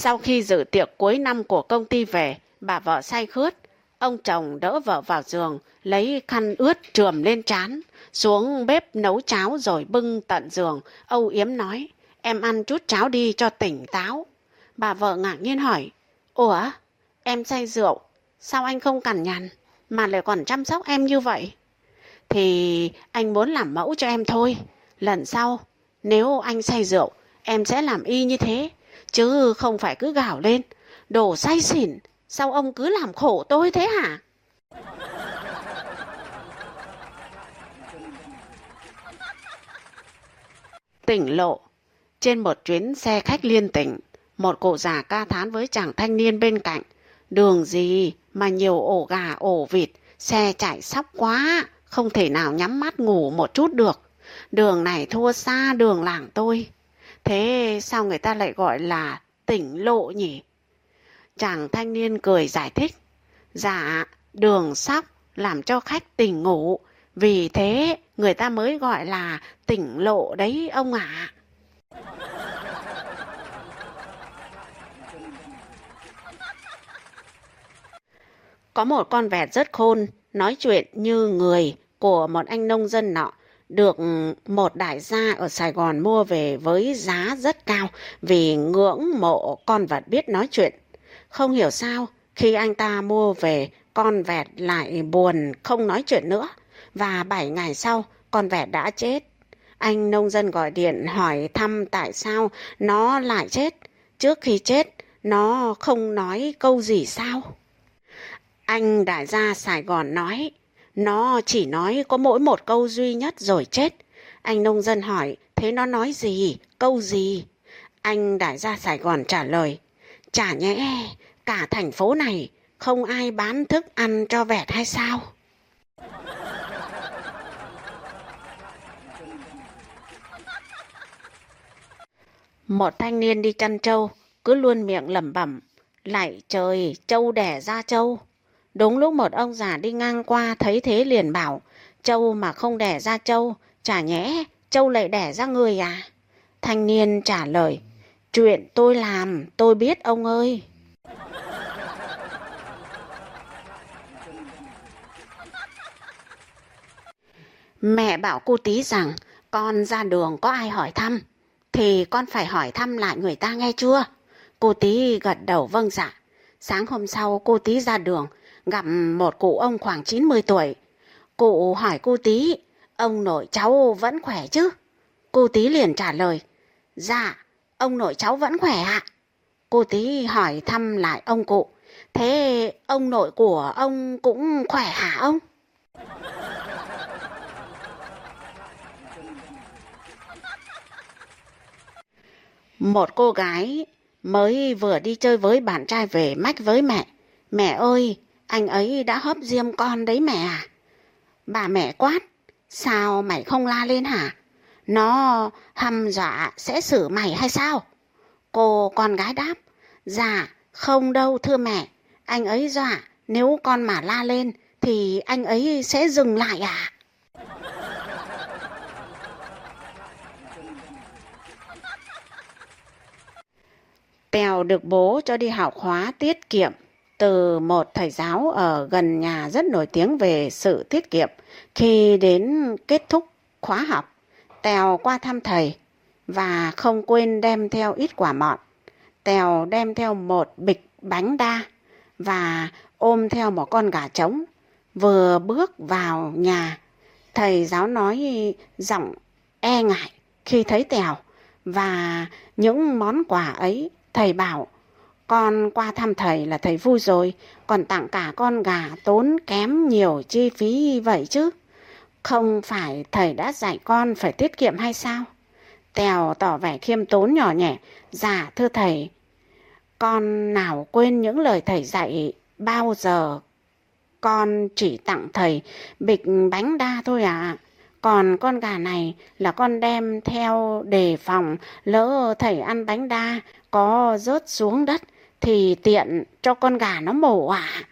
Sau khi dự tiệc cuối năm của công ty về, bà vợ say khướt. Ông chồng đỡ vợ vào giường, lấy khăn ướt trườm lên trán, xuống bếp nấu cháo rồi bưng tận giường. Âu Yếm nói, em ăn chút cháo đi cho tỉnh táo. Bà vợ ngạc nhiên hỏi, Ủa, em say rượu, sao anh không cằn nhằn, mà lại còn chăm sóc em như vậy? Thì anh muốn làm mẫu cho em thôi. Lần sau, nếu anh say rượu, em sẽ làm y như thế, chứ không phải cứ gào lên. Đồ say xỉn, sao ông cứ làm khổ tôi thế hả? Tỉnh lộ Trên một chuyến xe khách liên tỉnh, một cụ già ca thán với chàng thanh niên bên cạnh. Đường gì mà nhiều ổ gà ổ vịt, xe chạy sóc quá, không thể nào nhắm mắt ngủ một chút được. Đường này thua xa đường làng tôi. Thế sao người ta lại gọi là tỉnh lộ nhỉ? Chàng thanh niên cười giải thích. Dạ, đường sóc làm cho khách tỉnh ngủ. Vì thế người ta mới gọi là tỉnh lộ đấy ông ạ. Có một con vẹt rất khôn, nói chuyện như người của một anh nông dân nọ được ừ, một đại gia ở Sài Gòn mua về với giá rất cao vì ngưỡng mộ con vật biết nói chuyện. Không hiểu sao, khi anh ta mua về, con vẹt lại buồn không nói chuyện nữa. Và bảy ngày sau, con vẹt đã chết. Anh nông dân gọi điện hỏi thăm tại sao nó lại chết. Trước khi chết, nó không nói câu gì sao? Anh đại gia Sài Gòn nói, nó chỉ nói có mỗi một câu duy nhất rồi chết. Anh nông dân hỏi, thế nó nói gì, câu gì? Anh đại gia Sài Gòn trả lời, chả nhẽ cả thành phố này không ai bán thức ăn cho vẹt hay sao? Một thanh niên đi chăn trâu, cứ luôn miệng lẩm bẩm, lại trời, trâu đẻ ra trâu. Đúng lúc một ông già đi ngang qua thấy thế liền bảo, châu mà không đẻ ra châu chả nhẽ châu lại đẻ ra người à? Thanh niên trả lời, chuyện tôi làm, tôi biết ông ơi. Mẹ bảo cô tí rằng con ra đường có ai hỏi thăm thì con phải hỏi thăm lại người ta nghe chưa? Cô tí gật đầu vâng dạ. Sáng hôm sau cô tí ra đường gặp một cụ ông khoảng 90 tuổi. Cụ hỏi cô tí, ông nội cháu vẫn khỏe chứ? Cô tí liền trả lời, dạ, ông nội cháu vẫn khỏe ạ. Cô tí hỏi thăm lại ông cụ, thế ông nội của ông cũng khỏe hả ông? Một cô gái mới vừa đi chơi với bạn trai về mách với mẹ. Mẹ ơi, anh ấy đã hấp diêm con đấy mẹ à? Bà mẹ quát, sao mày không la lên hả? Nó hăm dọa sẽ xử mày hay sao? Cô con gái đáp, dạ, không đâu thưa mẹ, anh ấy dọa, nếu con mà la lên thì anh ấy sẽ dừng lại à? Tèo được bố cho đi học khóa tiết kiệm từ một thầy giáo ở gần nhà rất nổi tiếng về sự tiết kiệm. Khi đến kết thúc khóa học, Tèo qua thăm thầy và không quên đem theo ít quả mọn. Tèo đem theo một bịch bánh đa và ôm theo một con gà trống. Vừa bước vào nhà, thầy giáo nói giọng e ngại khi thấy Tèo và những món quà ấy thầy bảo con qua thăm thầy là thầy vui rồi, còn tặng cả con gà tốn kém nhiều chi phí vậy chứ. Không phải thầy đã dạy con phải tiết kiệm hay sao? Tèo tỏ vẻ khiêm tốn nhỏ nhẹ. Dạ thưa thầy, con nào quên những lời thầy dạy bao giờ. Con chỉ tặng thầy bịch bánh đa thôi ạ. À. Còn con gà này là con đem theo đề phòng lỡ thầy ăn bánh đa có rớt xuống đất thì tiện cho con gà nó mổ à.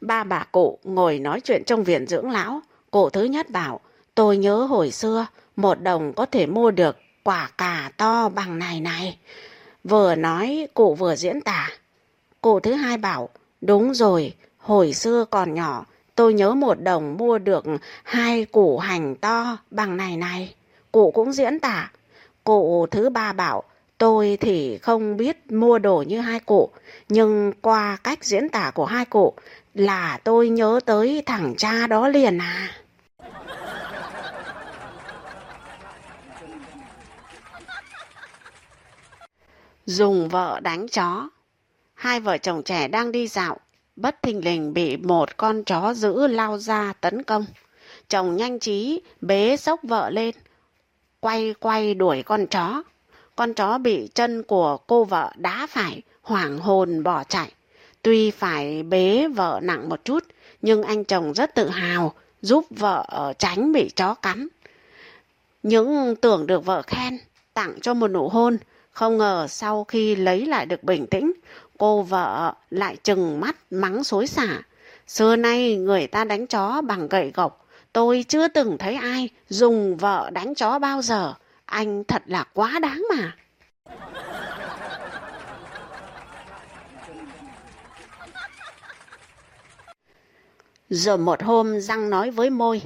Ba bà cụ ngồi nói chuyện trong viện dưỡng lão. Cụ thứ nhất bảo, Tôi nhớ hồi xưa, một đồng có thể mua được quả cà to bằng này này. Vừa nói, cụ vừa diễn tả. Cụ thứ hai bảo, đúng rồi, hồi xưa còn nhỏ, tôi nhớ một đồng mua được hai củ hành to bằng này này. Cụ cũng diễn tả. Cụ thứ ba bảo, tôi thì không biết mua đồ như hai cụ, nhưng qua cách diễn tả của hai cụ là tôi nhớ tới thằng cha đó liền à. Dùng vợ đánh chó Hai vợ chồng trẻ đang đi dạo, bất thình lình bị một con chó dữ lao ra tấn công. Chồng nhanh trí bế sốc vợ lên, quay quay đuổi con chó. Con chó bị chân của cô vợ đá phải, hoảng hồn bỏ chạy. Tuy phải bế vợ nặng một chút, nhưng anh chồng rất tự hào giúp vợ tránh bị chó cắn. Những tưởng được vợ khen, tặng cho một nụ hôn, không ngờ sau khi lấy lại được bình tĩnh, cô vợ lại chừng mắt mắng xối xả. Xưa nay người ta đánh chó bằng gậy gộc, tôi chưa từng thấy ai dùng vợ đánh chó bao giờ. Anh thật là quá đáng mà. Rồi một hôm răng nói với môi,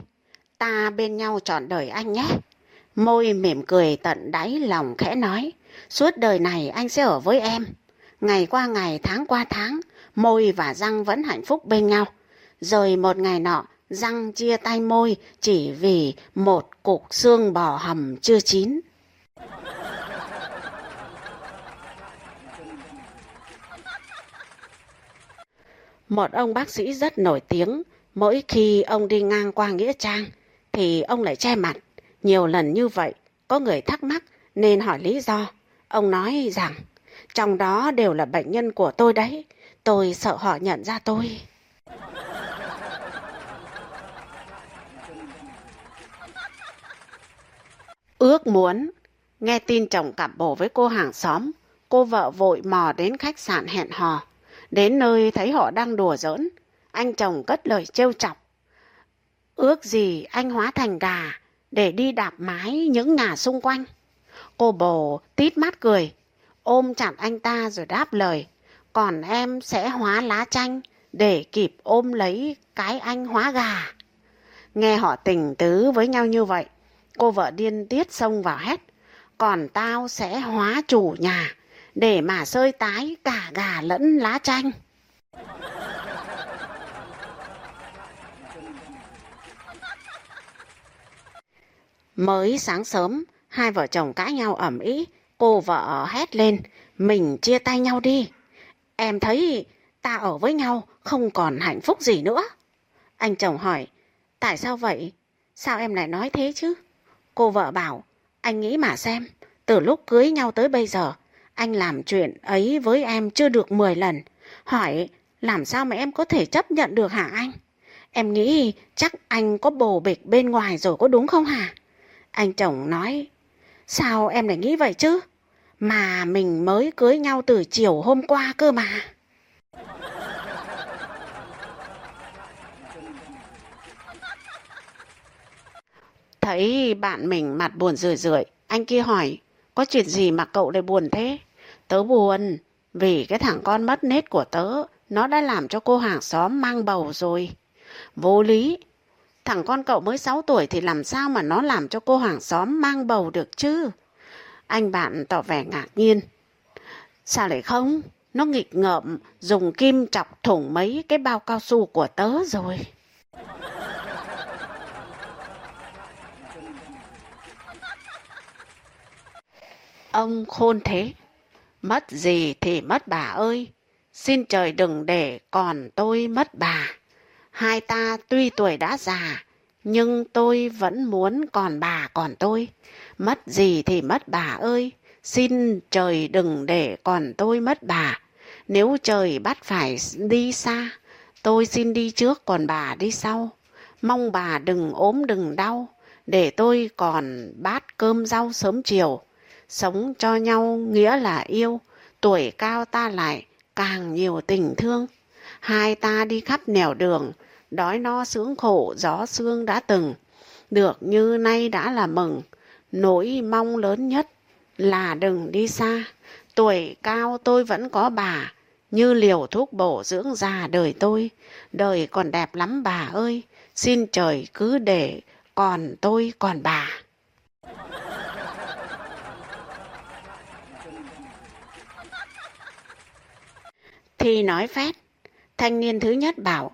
ta bên nhau trọn đời anh nhé. Môi mỉm cười tận đáy lòng khẽ nói, suốt đời này anh sẽ ở với em. Ngày qua ngày, tháng qua tháng, môi và răng vẫn hạnh phúc bên nhau. Rồi một ngày nọ, răng chia tay môi chỉ vì một cục xương bò hầm chưa chín. Một ông bác sĩ rất nổi tiếng, mỗi khi ông đi ngang qua Nghĩa Trang thì ông lại che mặt. Nhiều lần như vậy, có người thắc mắc nên hỏi lý do. Ông nói rằng, trong đó đều là bệnh nhân của tôi đấy. Tôi sợ họ nhận ra tôi. Ước muốn, nghe tin chồng cặp bồ với cô hàng xóm, cô vợ vội mò đến khách sạn hẹn hò. Đến nơi thấy họ đang đùa giỡn, anh chồng cất lời trêu chọc. Ước gì anh hóa thành gà để đi đạp mái những nhà xung quanh. Cô bồ tít mắt cười, ôm chặt anh ta rồi đáp lời. Còn em sẽ hóa lá chanh để kịp ôm lấy cái anh hóa gà. Nghe họ tình tứ với nhau như vậy, cô vợ điên tiết xông vào hét. Còn tao sẽ hóa chủ nhà để mà sơi tái cả gà lẫn lá chanh. Mới sáng sớm, hai vợ chồng cãi nhau ẩm ý, cô vợ hét lên, mình chia tay nhau đi. Em thấy ta ở với nhau không còn hạnh phúc gì nữa. Anh chồng hỏi, tại sao vậy? Sao em lại nói thế chứ? Cô vợ bảo, anh nghĩ mà xem, từ lúc cưới nhau tới bây giờ, anh làm chuyện ấy với em chưa được 10 lần. Hỏi, làm sao mà em có thể chấp nhận được hả anh? Em nghĩ chắc anh có bồ bịch bên ngoài rồi có đúng không hả? Anh chồng nói, sao em lại nghĩ vậy chứ? Mà mình mới cưới nhau từ chiều hôm qua cơ mà. Thấy bạn mình mặt buồn rười rượi, anh kia hỏi, có chuyện gì mà cậu lại buồn thế? Tớ buồn, vì cái thằng con mất nết của tớ, nó đã làm cho cô hàng xóm mang bầu rồi. Vô lý, thằng con cậu mới 6 tuổi thì làm sao mà nó làm cho cô hàng xóm mang bầu được chứ? Anh bạn tỏ vẻ ngạc nhiên. Sao lại không? Nó nghịch ngợm, dùng kim chọc thủng mấy cái bao cao su của tớ rồi. Ông khôn thế, mất gì thì mất bà ơi, xin trời đừng để còn tôi mất bà. Hai ta tuy tuổi đã già, nhưng tôi vẫn muốn còn bà còn tôi. Mất gì thì mất bà ơi, xin trời đừng để còn tôi mất bà. Nếu trời bắt phải đi xa, tôi xin đi trước còn bà đi sau. Mong bà đừng ốm đừng đau, để tôi còn bát cơm rau sớm chiều. Sống cho nhau nghĩa là yêu, tuổi cao ta lại càng nhiều tình thương. Hai ta đi khắp nẻo đường, đói no sướng khổ gió sương đã từng. Được như nay đã là mừng, nỗi mong lớn nhất là đừng đi xa. Tuổi cao tôi vẫn có bà, như liều thuốc bổ dưỡng già đời tôi. Đời còn đẹp lắm bà ơi, xin trời cứ để còn tôi còn bà. Thì nói phét, thanh niên thứ nhất bảo,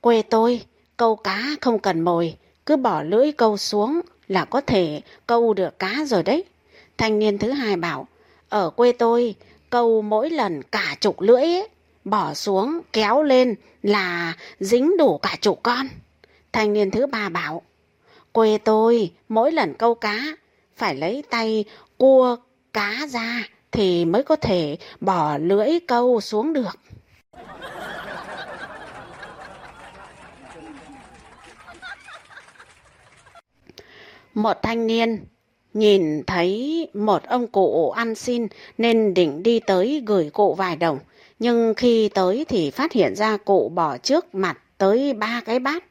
quê tôi, câu cá không cần mồi, cứ bỏ lưỡi câu xuống là có thể câu được cá rồi đấy. Thanh niên thứ hai bảo, ở quê tôi, câu mỗi lần cả chục lưỡi ấy, bỏ xuống kéo lên là dính đủ cả chục con. Thanh niên thứ ba bảo, quê tôi mỗi lần câu cá phải lấy tay cua cá ra thì mới có thể bỏ lưỡi câu xuống được. Một thanh niên nhìn thấy một ông cụ ăn xin nên định đi tới gửi cụ vài đồng. Nhưng khi tới thì phát hiện ra cụ bỏ trước mặt tới ba cái bát.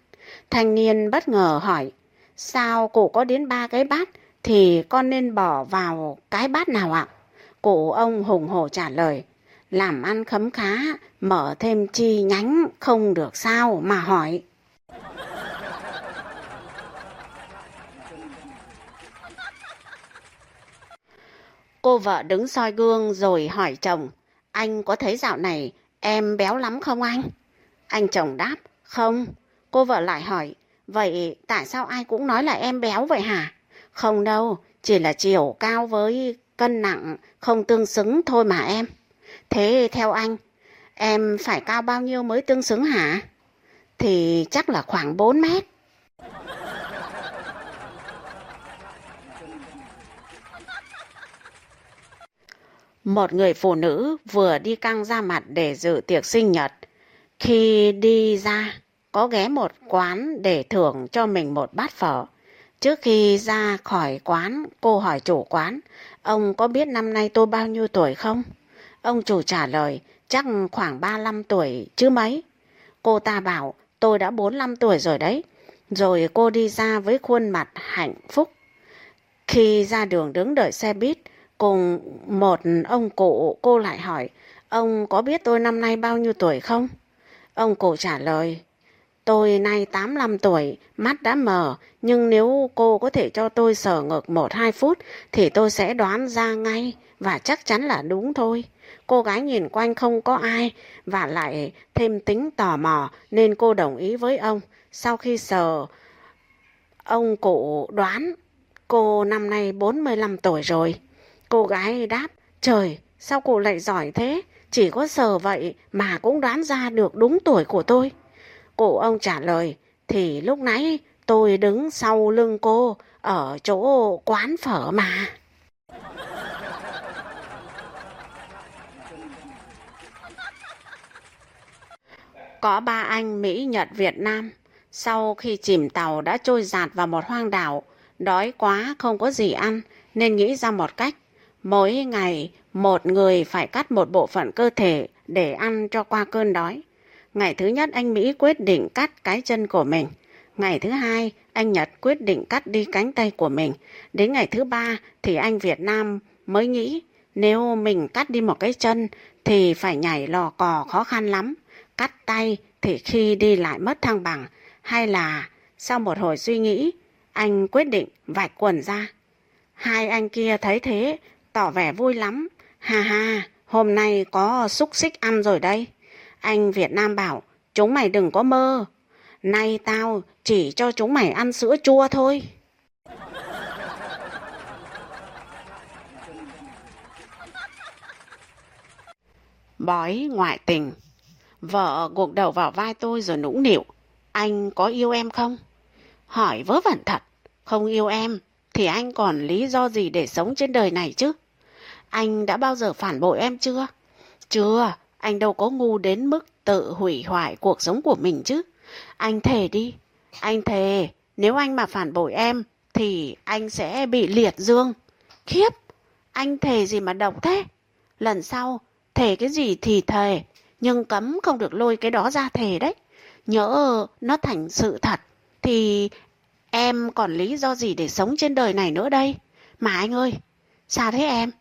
Thanh niên bất ngờ hỏi, sao cụ có đến ba cái bát thì con nên bỏ vào cái bát nào ạ? Cụ ông hùng hổ trả lời, làm ăn khấm khá, mở thêm chi nhánh không được sao mà hỏi. Cô vợ đứng soi gương rồi hỏi chồng, anh có thấy dạo này em béo lắm không anh? Anh chồng đáp, không. Cô vợ lại hỏi, vậy tại sao ai cũng nói là em béo vậy hả? Không đâu, chỉ là chiều cao với cân nặng không tương xứng thôi mà em. Thế theo anh, em phải cao bao nhiêu mới tương xứng hả? Thì chắc là khoảng 4 mét. Một người phụ nữ vừa đi căng ra mặt để dự tiệc sinh nhật. Khi đi ra, có ghé một quán để thưởng cho mình một bát phở. Trước khi ra khỏi quán, cô hỏi chủ quán, ông có biết năm nay tôi bao nhiêu tuổi không? Ông chủ trả lời, chắc khoảng 35 tuổi chứ mấy. Cô ta bảo, tôi đã 45 tuổi rồi đấy. Rồi cô đi ra với khuôn mặt hạnh phúc. Khi ra đường đứng đợi xe buýt, cùng một ông cụ cô lại hỏi, ông có biết tôi năm nay bao nhiêu tuổi không? Ông cụ trả lời, tôi nay 85 tuổi, mắt đã mờ, nhưng nếu cô có thể cho tôi sờ ngược 1-2 phút thì tôi sẽ đoán ra ngay và chắc chắn là đúng thôi. Cô gái nhìn quanh không có ai và lại thêm tính tò mò nên cô đồng ý với ông. Sau khi sờ, ông cụ đoán cô năm nay 45 tuổi rồi. Cô gái đáp, trời, sao cô lại giỏi thế? Chỉ có sờ vậy mà cũng đoán ra được đúng tuổi của tôi. Cụ ông trả lời, thì lúc nãy tôi đứng sau lưng cô ở chỗ quán phở mà. Có ba anh Mỹ, Nhật, Việt Nam. Sau khi chìm tàu đã trôi giạt vào một hoang đảo, đói quá không có gì ăn nên nghĩ ra một cách Mỗi ngày, một người phải cắt một bộ phận cơ thể để ăn cho qua cơn đói. Ngày thứ nhất, anh Mỹ quyết định cắt cái chân của mình. Ngày thứ hai, anh Nhật quyết định cắt đi cánh tay của mình. Đến ngày thứ ba thì anh Việt Nam mới nghĩ nếu mình cắt đi một cái chân thì phải nhảy lò cò khó khăn lắm. Cắt tay thì khi đi lại mất thăng bằng. Hay là sau một hồi suy nghĩ, anh quyết định vạch quần ra. Hai anh kia thấy thế tỏ vẻ vui lắm. hà hà hôm nay có xúc xích ăn rồi đây. Anh Việt Nam bảo, chúng mày đừng có mơ. Nay tao chỉ cho chúng mày ăn sữa chua thôi. Bói ngoại tình Vợ gục đầu vào vai tôi rồi nũng nịu. Anh có yêu em không? Hỏi vớ vẩn thật. Không yêu em thì anh còn lý do gì để sống trên đời này chứ? Anh đã bao giờ phản bội em chưa? Chưa, anh đâu có ngu đến mức tự hủy hoại cuộc sống của mình chứ. Anh thề đi, anh thề, nếu anh mà phản bội em thì anh sẽ bị liệt dương. Khiếp, anh thề gì mà độc thế? Lần sau, thề cái gì thì thề, nhưng cấm không được lôi cái đó ra thề đấy. Nhớ nó thành sự thật thì Em còn lý do gì để sống trên đời này nữa đây? Mà anh ơi, sao thế em?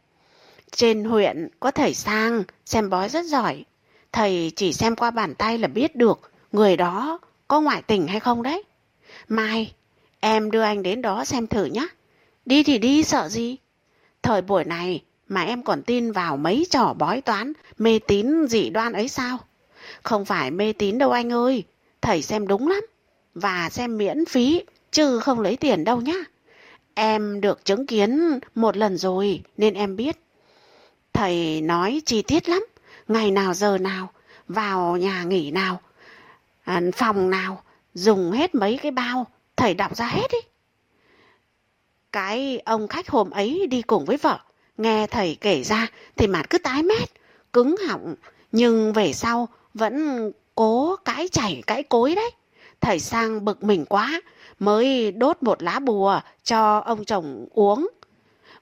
Trên huyện có thầy sang, xem bói rất giỏi. Thầy chỉ xem qua bàn tay là biết được người đó có ngoại tình hay không đấy. Mai, em đưa anh đến đó xem thử nhé. Đi thì đi, sợ gì? Thời buổi này mà em còn tin vào mấy trò bói toán, mê tín dị đoan ấy sao? Không phải mê tín đâu anh ơi, thầy xem đúng lắm. Và xem miễn phí, chứ không lấy tiền đâu nhá. Em được chứng kiến một lần rồi nên em biết. Thầy nói chi tiết lắm, ngày nào giờ nào, vào nhà nghỉ nào, à, phòng nào, dùng hết mấy cái bao, thầy đọc ra hết ý. Cái ông khách hôm ấy đi cùng với vợ, nghe thầy kể ra thì mặt cứ tái mét, cứng họng, nhưng về sau vẫn cố cãi chảy cãi cối đấy. Thầy sang bực mình quá, mới đốt một lá bùa cho ông chồng uống.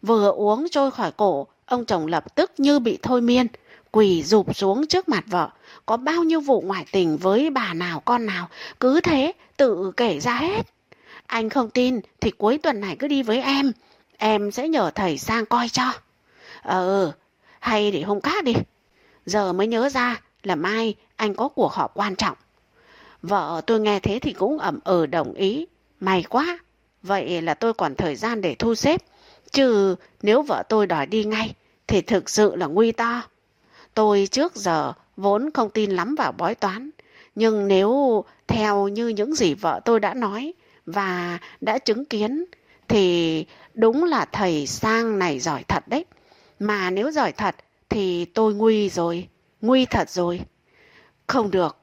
Vừa uống trôi khỏi cổ, ông chồng lập tức như bị thôi miên, quỳ rụp xuống trước mặt vợ. Có bao nhiêu vụ ngoại tình với bà nào con nào, cứ thế tự kể ra hết. Anh không tin thì cuối tuần này cứ đi với em, em sẽ nhờ thầy sang coi cho. Ờ, hay để hôm khác đi. Giờ mới nhớ ra là mai anh có cuộc họp quan trọng. Vợ tôi nghe thế thì cũng ẩm ừ đồng ý. May quá, vậy là tôi còn thời gian để thu xếp. Chứ nếu vợ tôi đòi đi ngay thì thực sự là nguy to. Tôi trước giờ vốn không tin lắm vào bói toán. Nhưng nếu theo như những gì vợ tôi đã nói và đã chứng kiến thì đúng là thầy sang này giỏi thật đấy. Mà nếu giỏi thật thì tôi nguy rồi, nguy thật rồi. Không được,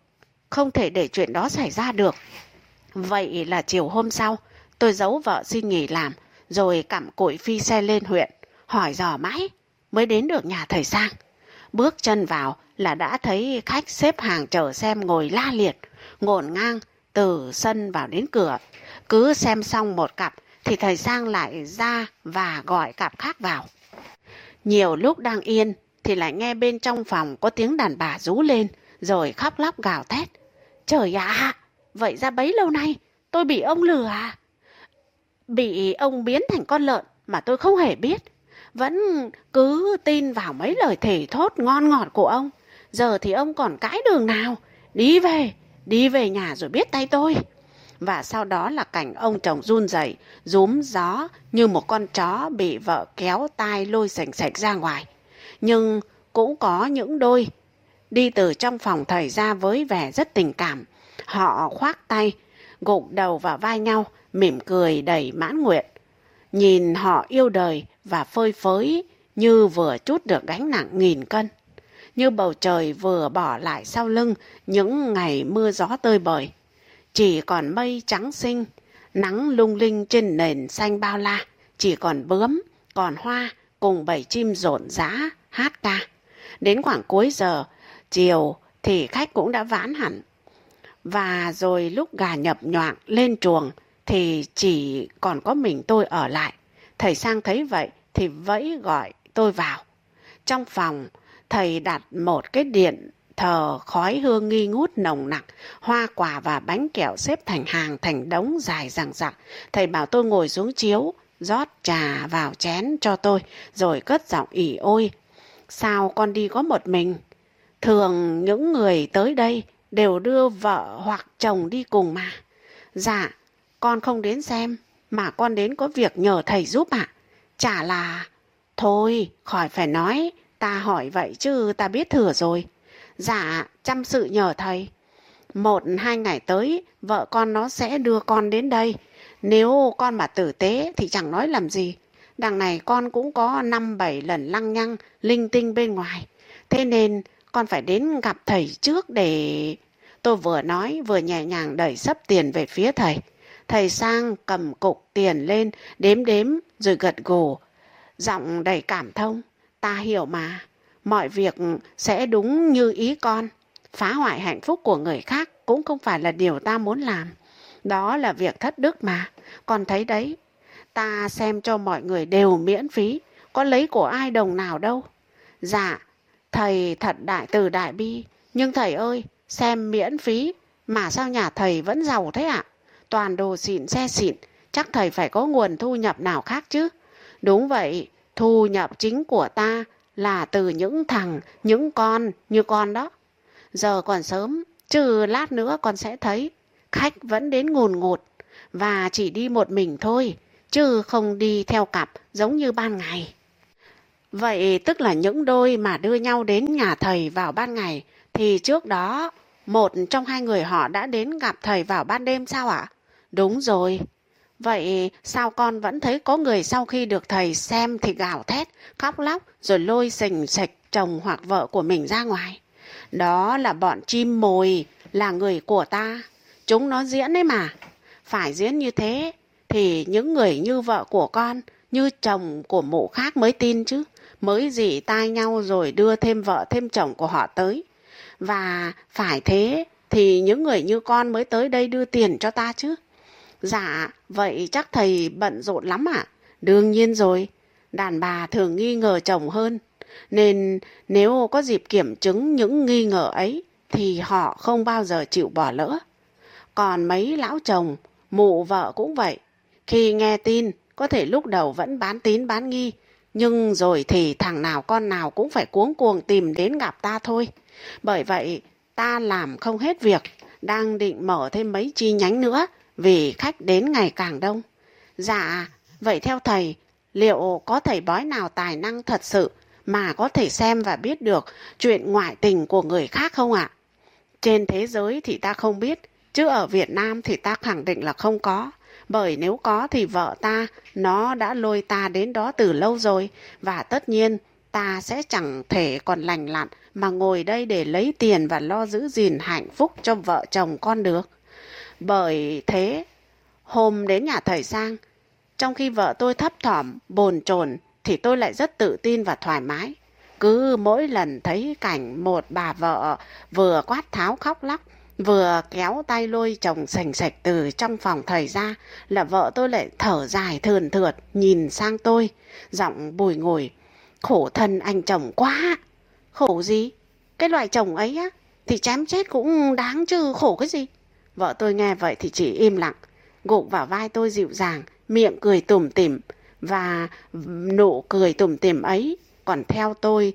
không thể để chuyện đó xảy ra được. Vậy là chiều hôm sau, tôi giấu vợ xin nghỉ làm, rồi cặm cụi phi xe lên huyện, hỏi dò mãi, mới đến được nhà thầy Sang. Bước chân vào là đã thấy khách xếp hàng chờ xem ngồi la liệt, ngổn ngang từ sân vào đến cửa. Cứ xem xong một cặp thì thầy Sang lại ra và gọi cặp khác vào. Nhiều lúc đang yên thì lại nghe bên trong phòng có tiếng đàn bà rú lên rồi khóc lóc gào thét. Trời ạ, vậy ra bấy lâu nay tôi bị ông lừa à? Bị ông biến thành con lợn mà tôi không hề biết. Vẫn cứ tin vào mấy lời thể thốt ngon ngọt của ông. Giờ thì ông còn cãi đường nào? Đi về, đi về nhà rồi biết tay tôi. Và sau đó là cảnh ông chồng run rẩy, rúm gió như một con chó bị vợ kéo tai lôi sành sạch ra ngoài. Nhưng cũng có những đôi đi từ trong phòng thầy ra với vẻ rất tình cảm. Họ khoác tay, gục đầu vào vai nhau, mỉm cười đầy mãn nguyện. Nhìn họ yêu đời và phơi phới như vừa chút được gánh nặng nghìn cân. Như bầu trời vừa bỏ lại sau lưng những ngày mưa gió tơi bời. Chỉ còn mây trắng xinh, nắng lung linh trên nền xanh bao la. Chỉ còn bướm, còn hoa cùng bầy chim rộn rã hát ca. Đến khoảng cuối giờ, chiều thì khách cũng đã vãn hẳn. Và rồi lúc gà nhập nhoạng lên chuồng thì chỉ còn có mình tôi ở lại. Thầy sang thấy vậy thì vẫy gọi tôi vào. Trong phòng, thầy đặt một cái điện thờ khói hương nghi ngút nồng nặc, hoa quả và bánh kẹo xếp thành hàng thành đống dài dằng dặc. Thầy bảo tôi ngồi xuống chiếu, rót trà vào chén cho tôi, rồi cất giọng ỉ ôi. Sao con đi có một mình? Thường những người tới đây đều đưa vợ hoặc chồng đi cùng mà. Dạ, con không đến xem, mà con đến có việc nhờ thầy giúp ạ. Chả là... Thôi, khỏi phải nói, ta hỏi vậy chứ ta biết thừa rồi. Dạ, chăm sự nhờ thầy. Một hai ngày tới, vợ con nó sẽ đưa con đến đây. Nếu con mà tử tế thì chẳng nói làm gì. Đằng này con cũng có năm bảy lần lăng nhăng, linh tinh bên ngoài. Thế nên con phải đến gặp thầy trước để... Tôi vừa nói vừa nhẹ nhàng đẩy sấp tiền về phía thầy. Thầy sang cầm cục tiền lên, đếm đếm rồi gật gù. Giọng đầy cảm thông. Ta hiểu mà, mọi việc sẽ đúng như ý con. Phá hoại hạnh phúc của người khác cũng không phải là điều ta muốn làm. Đó là việc thất đức mà. Con thấy đấy, ta xem cho mọi người đều miễn phí, có lấy của ai đồng nào đâu. Dạ, thầy thật đại từ đại bi, nhưng thầy ơi, xem miễn phí, mà sao nhà thầy vẫn giàu thế ạ? Toàn đồ xịn xe xịn, chắc thầy phải có nguồn thu nhập nào khác chứ. Đúng vậy, thu nhập chính của ta là từ những thằng, những con như con đó. Giờ còn sớm, chứ lát nữa con sẽ thấy khách vẫn đến ngùn ngụt và chỉ đi một mình thôi, chứ không đi theo cặp giống như ban ngày. Vậy tức là những đôi mà đưa nhau đến nhà thầy vào ban ngày thì trước đó một trong hai người họ đã đến gặp thầy vào ban đêm sao ạ? Đúng rồi. Vậy sao con vẫn thấy có người sau khi được thầy xem thì gào thét, khóc lóc rồi lôi sình sạch chồng hoặc vợ của mình ra ngoài? Đó là bọn chim mồi, là người của ta. Chúng nó diễn đấy mà. Phải diễn như thế thì những người như vợ của con, như chồng của mụ khác mới tin chứ. Mới dị tai nhau rồi đưa thêm vợ thêm chồng của họ tới. Và phải thế thì những người như con mới tới đây đưa tiền cho ta chứ. Dạ, vậy chắc thầy bận rộn lắm ạ. À? Đương nhiên rồi, đàn bà thường nghi ngờ chồng hơn. Nên nếu có dịp kiểm chứng những nghi ngờ ấy thì họ không bao giờ chịu bỏ lỡ. Còn mấy lão chồng, mụ vợ cũng vậy. Khi nghe tin, có thể lúc đầu vẫn bán tín bán nghi, nhưng rồi thì thằng nào con nào cũng phải cuống cuồng tìm đến gặp ta thôi. Bởi vậy, ta làm không hết việc, đang định mở thêm mấy chi nhánh nữa vì khách đến ngày càng đông. Dạ, vậy theo thầy, liệu có thầy bói nào tài năng thật sự mà có thể xem và biết được chuyện ngoại tình của người khác không ạ? Trên thế giới thì ta không biết, chứ ở Việt Nam thì ta khẳng định là không có. Bởi nếu có thì vợ ta, nó đã lôi ta đến đó từ lâu rồi. Và tất nhiên, ta sẽ chẳng thể còn lành lặn mà ngồi đây để lấy tiền và lo giữ gìn hạnh phúc cho vợ chồng con được. Bởi thế, hôm đến nhà thầy sang, trong khi vợ tôi thấp thỏm, bồn chồn thì tôi lại rất tự tin và thoải mái. Cứ mỗi lần thấy cảnh một bà vợ vừa quát tháo khóc lóc, vừa kéo tay lôi chồng sành sạch từ trong phòng thầy ra là vợ tôi lại thở dài thườn thượt nhìn sang tôi, giọng bùi ngồi. Khổ thân anh chồng quá. Khổ gì? Cái loại chồng ấy á, thì chém chết cũng đáng chứ khổ cái gì. Vợ tôi nghe vậy thì chỉ im lặng, gục vào vai tôi dịu dàng, miệng cười tủm tỉm và nụ cười tủm tỉm ấy còn theo tôi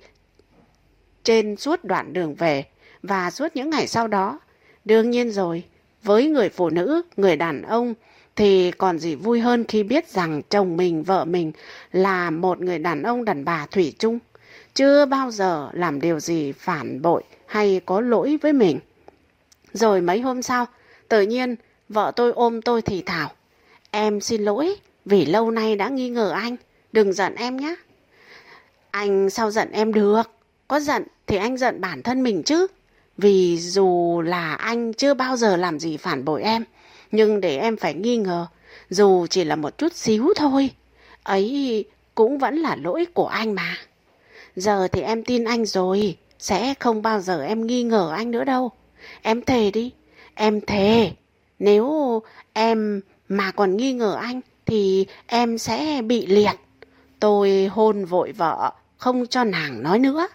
trên suốt đoạn đường về và suốt những ngày sau đó. Đương nhiên rồi, với người phụ nữ, người đàn ông thì còn gì vui hơn khi biết rằng chồng mình, vợ mình là một người đàn ông đàn bà thủy chung, chưa bao giờ làm điều gì phản bội hay có lỗi với mình. Rồi mấy hôm sau, tự nhiên vợ tôi ôm tôi thì thảo, em xin lỗi vì lâu nay đã nghi ngờ anh, đừng giận em nhé. Anh sao giận em được? Có giận thì anh giận bản thân mình chứ. Vì dù là anh chưa bao giờ làm gì phản bội em, nhưng để em phải nghi ngờ, dù chỉ là một chút xíu thôi, ấy cũng vẫn là lỗi của anh mà. Giờ thì em tin anh rồi, sẽ không bao giờ em nghi ngờ anh nữa đâu. Em thề đi, em thề, nếu em mà còn nghi ngờ anh thì em sẽ bị liệt. Tôi hôn vội vợ, không cho nàng nói nữa.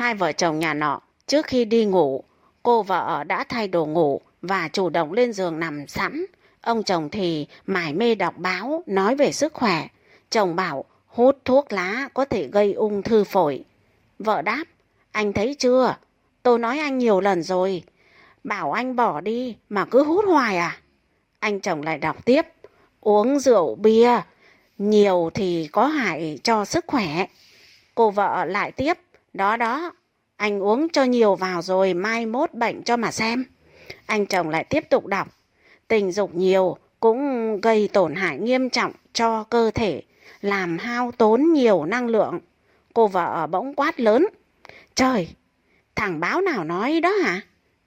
Hai vợ chồng nhà nọ, trước khi đi ngủ, cô vợ đã thay đồ ngủ và chủ động lên giường nằm sẵn. Ông chồng thì mải mê đọc báo, nói về sức khỏe. Chồng bảo hút thuốc lá có thể gây ung thư phổi. Vợ đáp, anh thấy chưa? Tôi nói anh nhiều lần rồi. Bảo anh bỏ đi mà cứ hút hoài à? Anh chồng lại đọc tiếp. Uống rượu bia nhiều thì có hại cho sức khỏe. Cô vợ lại tiếp. Đó đó, anh uống cho nhiều vào rồi mai mốt bệnh cho mà xem. Anh chồng lại tiếp tục đọc. Tình dục nhiều cũng gây tổn hại nghiêm trọng cho cơ thể, làm hao tốn nhiều năng lượng. Cô vợ bỗng quát lớn. Trời, thằng báo nào nói đó hả?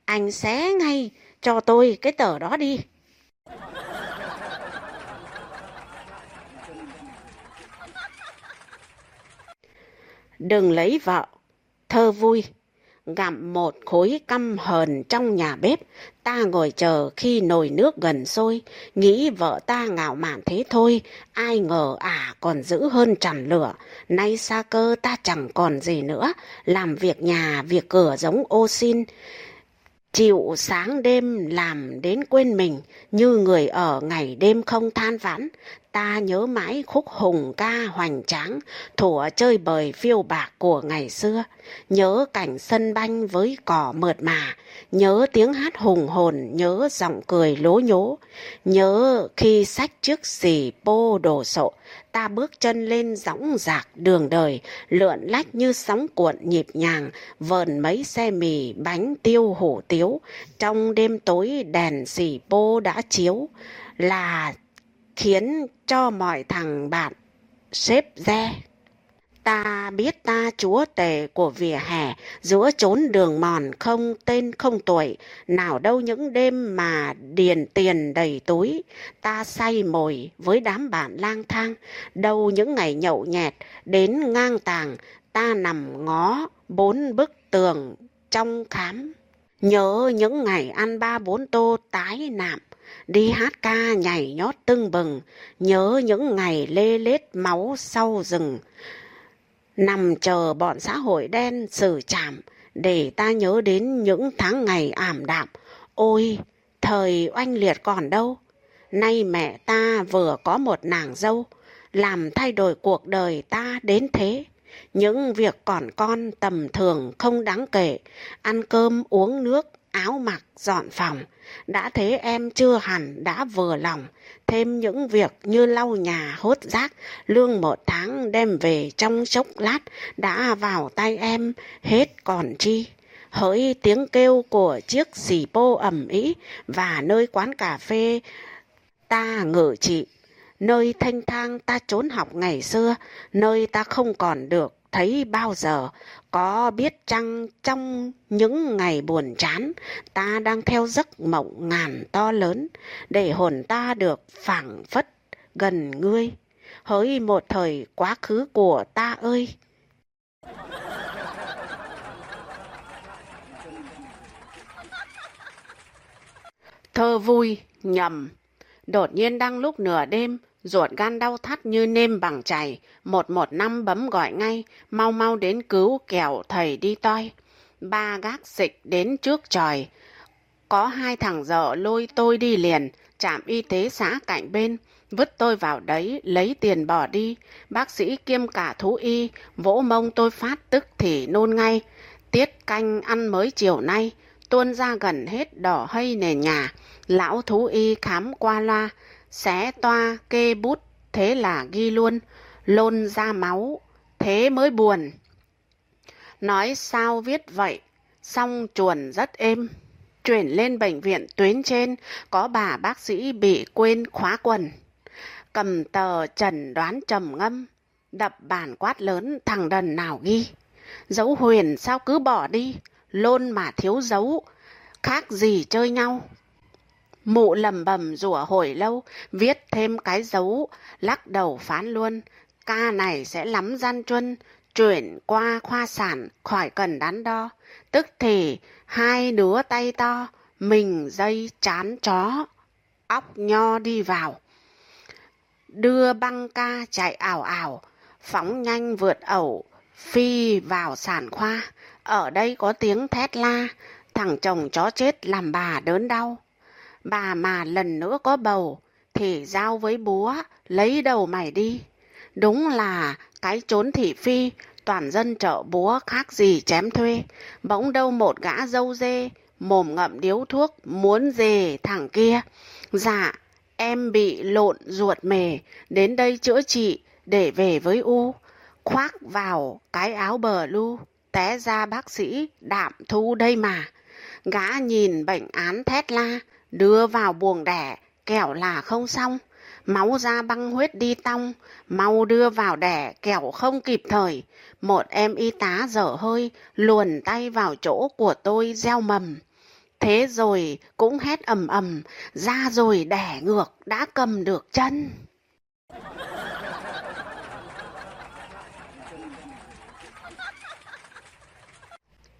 Anh xé ngay cho tôi cái tờ đó đi. Đừng lấy vợ, thơ vui. gặm một khối căm hờn trong nhà bếp. Ta ngồi chờ khi nồi nước gần sôi, nghĩ vợ ta ngạo mạn thế thôi, ai ngờ à còn giữ hơn tràn lửa. Nay xa cơ ta chẳng còn gì nữa, làm việc nhà, việc cửa giống ô xin. Chịu sáng đêm làm đến quên mình, như người ở ngày đêm không than vãn. Ta nhớ mãi khúc hùng ca hoành tráng, thủa chơi bời phiêu bạc của ngày xưa. Nhớ cảnh sân banh với cỏ mượt mà, nhớ tiếng hát hùng hồn, nhớ giọng cười lố nhố. Nhớ khi sách trước xì bô đồ sộ, ta bước chân lên dõng dạc đường đời, lượn lách như sóng cuộn nhịp nhàng, vờn mấy xe mì, bánh tiêu hủ tiếu. Trong đêm tối đèn xì bô đã chiếu, là khiến cho mọi thằng bạn xếp re. Ta biết ta chúa tể của vỉa hè, giữa chốn đường mòn không tên không tuổi, nào đâu những đêm mà điền tiền đầy túi, ta say mồi với đám bạn lang thang, đâu những ngày nhậu nhẹt đến ngang tàng, ta nằm ngó bốn bức tường trong khám. Nhớ những ngày ăn ba bốn tô tái nạm, đi hát ca nhảy nhót tưng bừng, nhớ những ngày lê lết máu sau rừng, nằm chờ bọn xã hội đen xử trảm để ta nhớ đến những tháng ngày ảm đạm. Ôi, thời oanh liệt còn đâu. Nay mẹ ta vừa có một nàng dâu, làm thay đổi cuộc đời ta đến thế. Những việc còn con tầm thường không đáng kể, ăn cơm uống nước, áo mặc dọn phòng. Đã thế em chưa hẳn đã vừa lòng, thêm những việc như lau nhà hốt rác, lương một tháng đem về trong chốc lát đã vào tay em hết còn chi. Hỡi tiếng kêu của chiếc xì bô ẩm ý và nơi quán cà phê ta ngự trị, nơi thanh thang ta trốn học ngày xưa, nơi ta không còn được thấy bao giờ, có biết chăng trong những ngày buồn chán, ta đang theo giấc mộng ngàn to lớn, để hồn ta được phảng phất gần ngươi, hỡi một thời quá khứ của ta ơi. Thơ vui, nhầm. Đột nhiên đang lúc nửa đêm, ruột gan đau thắt như nêm bằng chảy, một một năm bấm gọi ngay, mau mau đến cứu kẻo thầy đi toi. Ba gác xịch đến trước tròi, có hai thằng dợ lôi tôi đi liền, trạm y tế xã cạnh bên, vứt tôi vào đấy, lấy tiền bỏ đi. Bác sĩ kiêm cả thú y, vỗ mông tôi phát tức thì nôn ngay. Tiết canh ăn mới chiều nay, tuôn ra gần hết đỏ hay nền nhà. Lão thú y khám qua loa, xé toa kê bút, thế là ghi luôn, lôn ra máu, thế mới buồn. Nói sao viết vậy, xong chuồn rất êm. Chuyển lên bệnh viện tuyến trên, có bà bác sĩ bị quên khóa quần. Cầm tờ trần đoán trầm ngâm, đập bàn quát lớn thằng đần nào ghi. Dấu huyền sao cứ bỏ đi, lôn mà thiếu dấu, khác gì chơi nhau. Mụ lầm bầm rủa hồi lâu, viết thêm cái dấu, lắc đầu phán luôn. Ca này sẽ lắm gian truân, chuyển qua khoa sản, khỏi cần đắn đo. Tức thì hai đứa tay to, mình dây chán chó, óc nho đi vào. Đưa băng ca chạy ảo ảo, phóng nhanh vượt ẩu, phi vào sản khoa. Ở đây có tiếng thét la, thằng chồng chó chết làm bà đớn đau. Bà mà lần nữa có bầu, thì giao với búa, lấy đầu mày đi. Đúng là cái trốn thị phi, toàn dân chợ búa khác gì chém thuê. Bỗng đâu một gã dâu dê, mồm ngậm điếu thuốc, muốn dề thằng kia. Dạ em bị lộn ruột mề, đến đây chữa trị, để về với U. Khoác vào cái áo bờ lu, té ra bác sĩ, đạm thu đây mà. Gã nhìn bệnh án thét la đưa vào buồng đẻ, kẻo là không xong. Máu ra băng huyết đi tong, mau đưa vào đẻ kẻo không kịp thời. Một em y tá dở hơi, luồn tay vào chỗ của tôi gieo mầm. Thế rồi cũng hét ầm ầm, ra rồi đẻ ngược đã cầm được chân.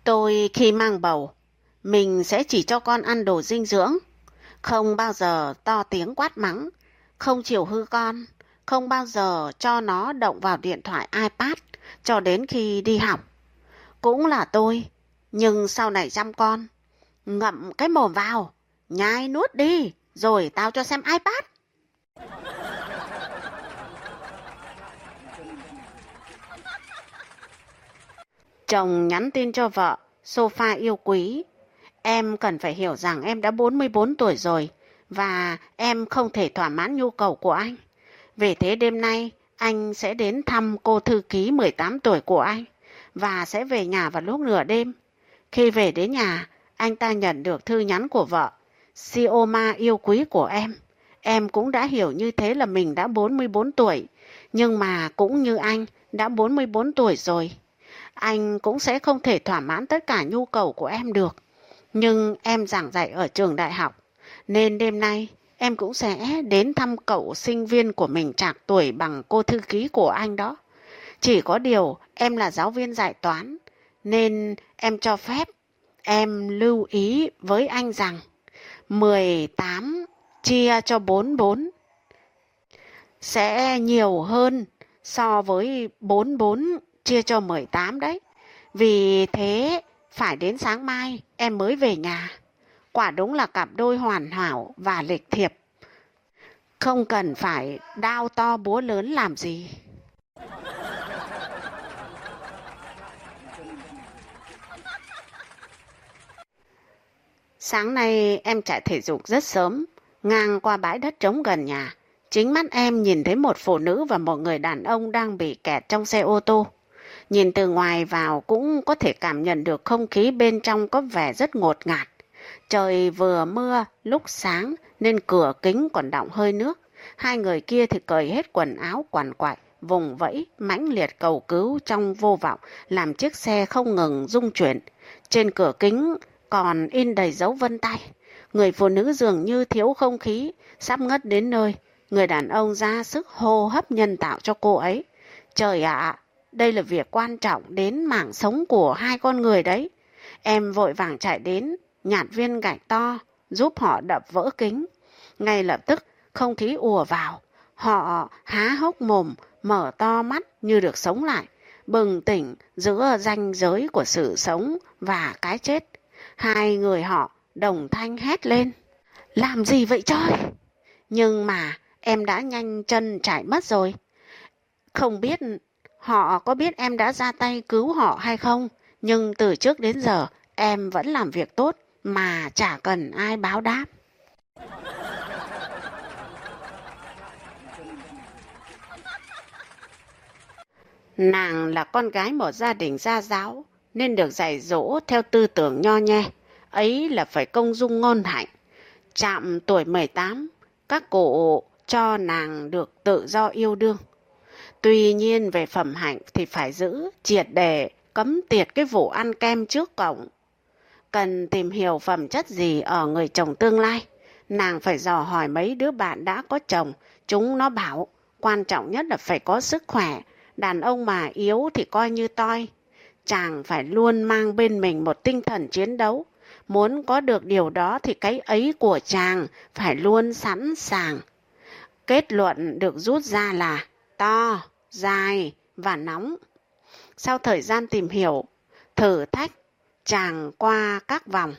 Tôi khi mang bầu, mình sẽ chỉ cho con ăn đồ dinh dưỡng, không bao giờ to tiếng quát mắng, không chiều hư con, không bao giờ cho nó động vào điện thoại iPad cho đến khi đi học. Cũng là tôi, nhưng sau này chăm con, ngậm cái mồm vào, nhai nuốt đi, rồi tao cho xem iPad. Chồng nhắn tin cho vợ, sofa yêu quý. Em cần phải hiểu rằng em đã 44 tuổi rồi và em không thể thỏa mãn nhu cầu của anh. Vì thế đêm nay anh sẽ đến thăm cô thư ký 18 tuổi của anh và sẽ về nhà vào lúc nửa đêm. Khi về đến nhà, anh ta nhận được thư nhắn của vợ. Sioma yêu quý của em. Em cũng đã hiểu như thế là mình đã 44 tuổi. Nhưng mà cũng như anh, đã 44 tuổi rồi. Anh cũng sẽ không thể thỏa mãn tất cả nhu cầu của em được. Nhưng em giảng dạy ở trường đại học. Nên đêm nay em cũng sẽ đến thăm cậu sinh viên của mình trạc tuổi bằng cô thư ký của anh đó. Chỉ có điều em là giáo viên dạy toán, nên em cho phép em lưu ý với anh rằng 18 chia cho 44 sẽ nhiều hơn so với 44 chia cho 18 đấy. Vì thế phải đến sáng mai em mới về nhà. Quả đúng là cặp đôi hoàn hảo và lịch thiệp. Không cần phải đao to búa lớn làm gì. Sáng nay em chạy thể dục rất sớm, ngang qua bãi đất trống gần nhà. Chính mắt em nhìn thấy một phụ nữ và một người đàn ông đang bị kẹt trong xe ô tô. Nhìn từ ngoài vào cũng có thể cảm nhận được không khí bên trong có vẻ rất ngột ngạt. Trời vừa mưa, lúc sáng nên cửa kính còn đọng hơi nước. Hai người kia thì cởi hết quần áo quằn quại, vùng vẫy, mãnh liệt cầu cứu trong vô vọng, làm chiếc xe không ngừng rung chuyển. Trên cửa kính còn in đầy dấu vân tay. Người phụ nữ dường như thiếu không khí, sắp ngất đến nơi. Người đàn ông ra sức hô hấp nhân tạo cho cô ấy. Trời ạ, đây là việc quan trọng đến mạng sống của hai con người đấy. Em vội vàng chạy đến, nhạt viên gạch to, giúp họ đập vỡ kính. Ngay lập tức, không khí ùa vào. Họ há hốc mồm, mở to mắt như được sống lại, bừng tỉnh giữa ranh giới của sự sống và cái chết. Hai người họ đồng thanh hét lên. Làm gì vậy trời? Nhưng mà em đã nhanh chân chạy mất rồi. Không biết họ có biết em đã ra tay cứu họ hay không, nhưng từ trước đến giờ em vẫn làm việc tốt mà chả cần ai báo đáp. Nàng là con gái một gia đình gia giáo, nên được dạy dỗ theo tư tưởng nho nhe. Ấy là phải công dung ngôn hạnh. Chạm tuổi 18, các cụ cho nàng được tự do yêu đương. Tuy nhiên về phẩm hạnh thì phải giữ triệt đề cấm tiệt cái vụ ăn kem trước cổng. Cần tìm hiểu phẩm chất gì ở người chồng tương lai. Nàng phải dò hỏi mấy đứa bạn đã có chồng. Chúng nó bảo quan trọng nhất là phải có sức khỏe. Đàn ông mà yếu thì coi như toi. Chàng phải luôn mang bên mình một tinh thần chiến đấu. Muốn có được điều đó thì cái ấy của chàng phải luôn sẵn sàng. Kết luận được rút ra là to, dài và nóng. Sau thời gian tìm hiểu, thử thách, chàng qua các vòng.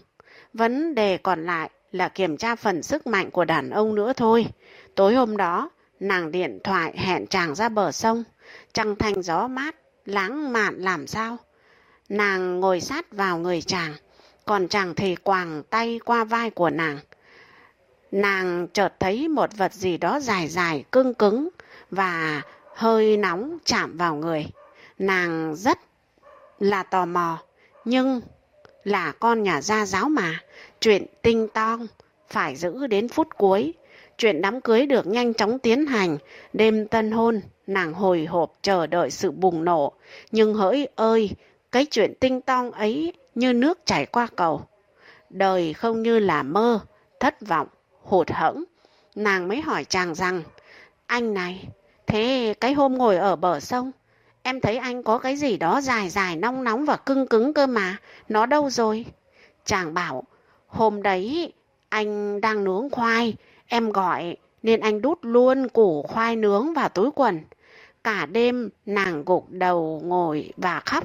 Vấn đề còn lại là kiểm tra phần sức mạnh của đàn ông nữa thôi. Tối hôm đó, nàng điện thoại hẹn chàng ra bờ sông. Trăng thanh gió mát, lãng mạn làm sao. Nàng ngồi sát vào người chàng, còn chàng thì quàng tay qua vai của nàng. Nàng chợt thấy một vật gì đó dài dài, cưng cứng và hơi nóng chạm vào người. Nàng rất là tò mò, nhưng là con nhà gia giáo mà, chuyện tinh tong phải giữ đến phút cuối. Chuyện đám cưới được nhanh chóng tiến hành, đêm tân hôn, nàng hồi hộp chờ đợi sự bùng nổ. Nhưng hỡi ơi, cái chuyện tinh tong ấy như nước chảy qua cầu. Đời không như là mơ, thất vọng, hụt hẫng. Nàng mới hỏi chàng rằng, anh này, thế cái hôm ngồi ở bờ sông, Em thấy anh có cái gì đó dài dài nóng nóng và cưng cứng cơ mà. Nó đâu rồi? Chàng bảo, hôm đấy anh đang nướng khoai. Em gọi nên anh đút luôn củ khoai nướng vào túi quần. Cả đêm nàng gục đầu ngồi và khóc.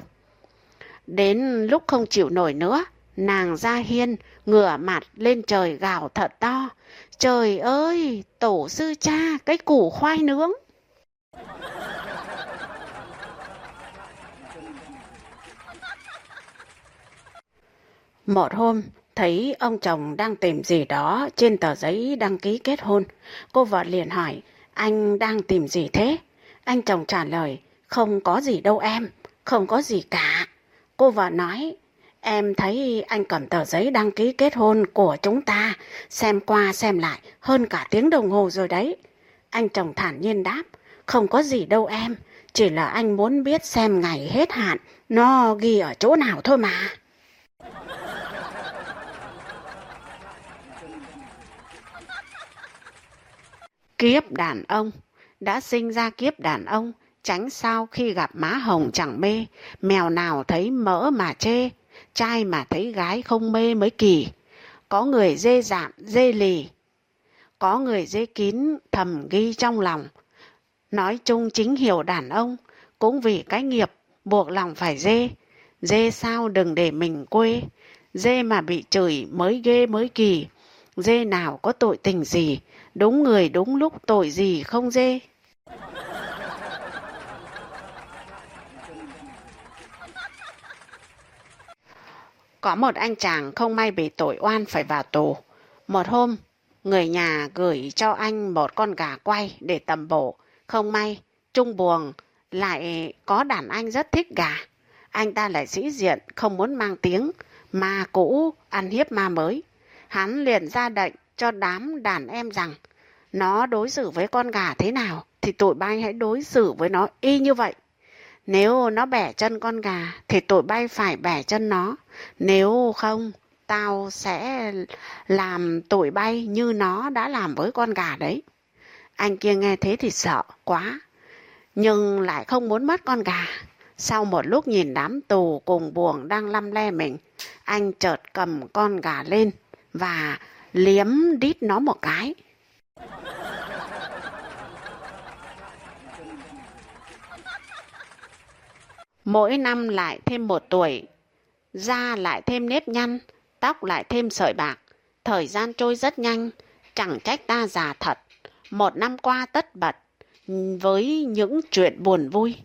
Đến lúc không chịu nổi nữa, nàng ra hiên, ngửa mặt lên trời gào thật to. Trời ơi, tổ sư cha, cái củ khoai nướng. Một hôm, thấy ông chồng đang tìm gì đó trên tờ giấy đăng ký kết hôn. Cô vợ liền hỏi, anh đang tìm gì thế? Anh chồng trả lời, không có gì đâu em, không có gì cả. Cô vợ nói, em thấy anh cầm tờ giấy đăng ký kết hôn của chúng ta, xem qua xem lại hơn cả tiếng đồng hồ rồi đấy. Anh chồng thản nhiên đáp, không có gì đâu em, chỉ là anh muốn biết xem ngày hết hạn, nó ghi ở chỗ nào thôi mà. Kiếp đàn ông, đã sinh ra kiếp đàn ông, tránh sao khi gặp má hồng chẳng mê, mèo nào thấy mỡ mà chê, trai mà thấy gái không mê mới kỳ. Có người dê dạm, dê lì, có người dê kín thầm ghi trong lòng. Nói chung chính hiểu đàn ông, cũng vì cái nghiệp buộc lòng phải dê. Dê sao đừng để mình quê, dê mà bị chửi mới ghê mới kỳ. Dê nào có tội tình gì, đúng người đúng lúc tội gì không dê. Có một anh chàng không may bị tội oan phải vào tù. Một hôm, người nhà gửi cho anh một con gà quay để tầm bổ. Không may, trung buồng lại có đàn anh rất thích gà. Anh ta lại sĩ diện, không muốn mang tiếng, ma cũ ăn hiếp ma mới. Hắn liền ra lệnh cho đám đàn em rằng nó đối xử với con gà thế nào thì tụi bay hãy đối xử với nó y như vậy. Nếu nó bẻ chân con gà thì tụi bay phải bẻ chân nó. Nếu không, tao sẽ làm tụi bay như nó đã làm với con gà đấy. Anh kia nghe thế thì sợ quá, nhưng lại không muốn mất con gà. Sau một lúc nhìn đám tù cùng buồng đang lăm le mình, anh chợt cầm con gà lên và liếm đít nó một cái. Mỗi năm lại thêm một tuổi, da lại thêm nếp nhăn, tóc lại thêm sợi bạc. Thời gian trôi rất nhanh, chẳng trách ta già thật. Một năm qua tất bật, với những chuyện buồn vui.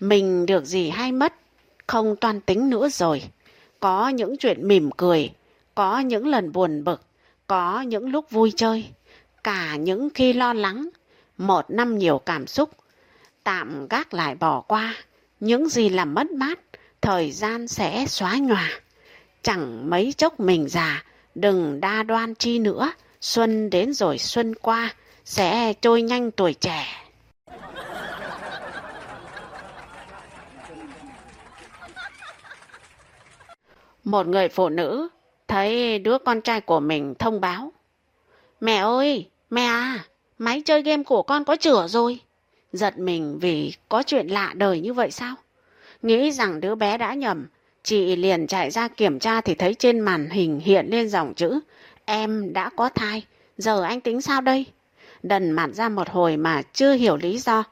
Mình được gì hay mất, không toan tính nữa rồi. Có những chuyện mỉm cười, có những lần buồn bực, có những lúc vui chơi, cả những khi lo lắng. Một năm nhiều cảm xúc, tạm gác lại bỏ qua. Những gì làm mất mát, thời gian sẽ xóa nhòa. Chẳng mấy chốc mình già, đừng đa đoan chi nữa. Xuân đến rồi xuân qua, sẽ trôi nhanh tuổi trẻ. Một người phụ nữ thấy đứa con trai của mình thông báo. Mẹ ơi, mẹ à, máy chơi game của con có chửa rồi. Giật mình vì có chuyện lạ đời như vậy sao? Nghĩ rằng đứa bé đã nhầm, chị liền chạy ra kiểm tra thì thấy trên màn hình hiện lên dòng chữ Em đã có thai, giờ anh tính sao đây? Đần mặt ra một hồi mà chưa hiểu lý do.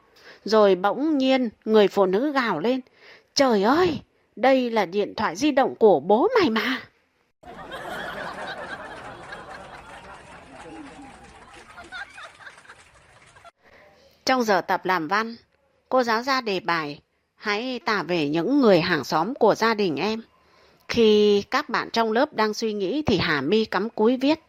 Rồi bỗng nhiên người phụ nữ gào lên. Trời ơi, đây là điện thoại di động của bố mày mà. Trong giờ tập làm văn, cô giáo ra đề bài hãy tả về những người hàng xóm của gia đình em. Khi các bạn trong lớp đang suy nghĩ thì Hà My cắm cúi viết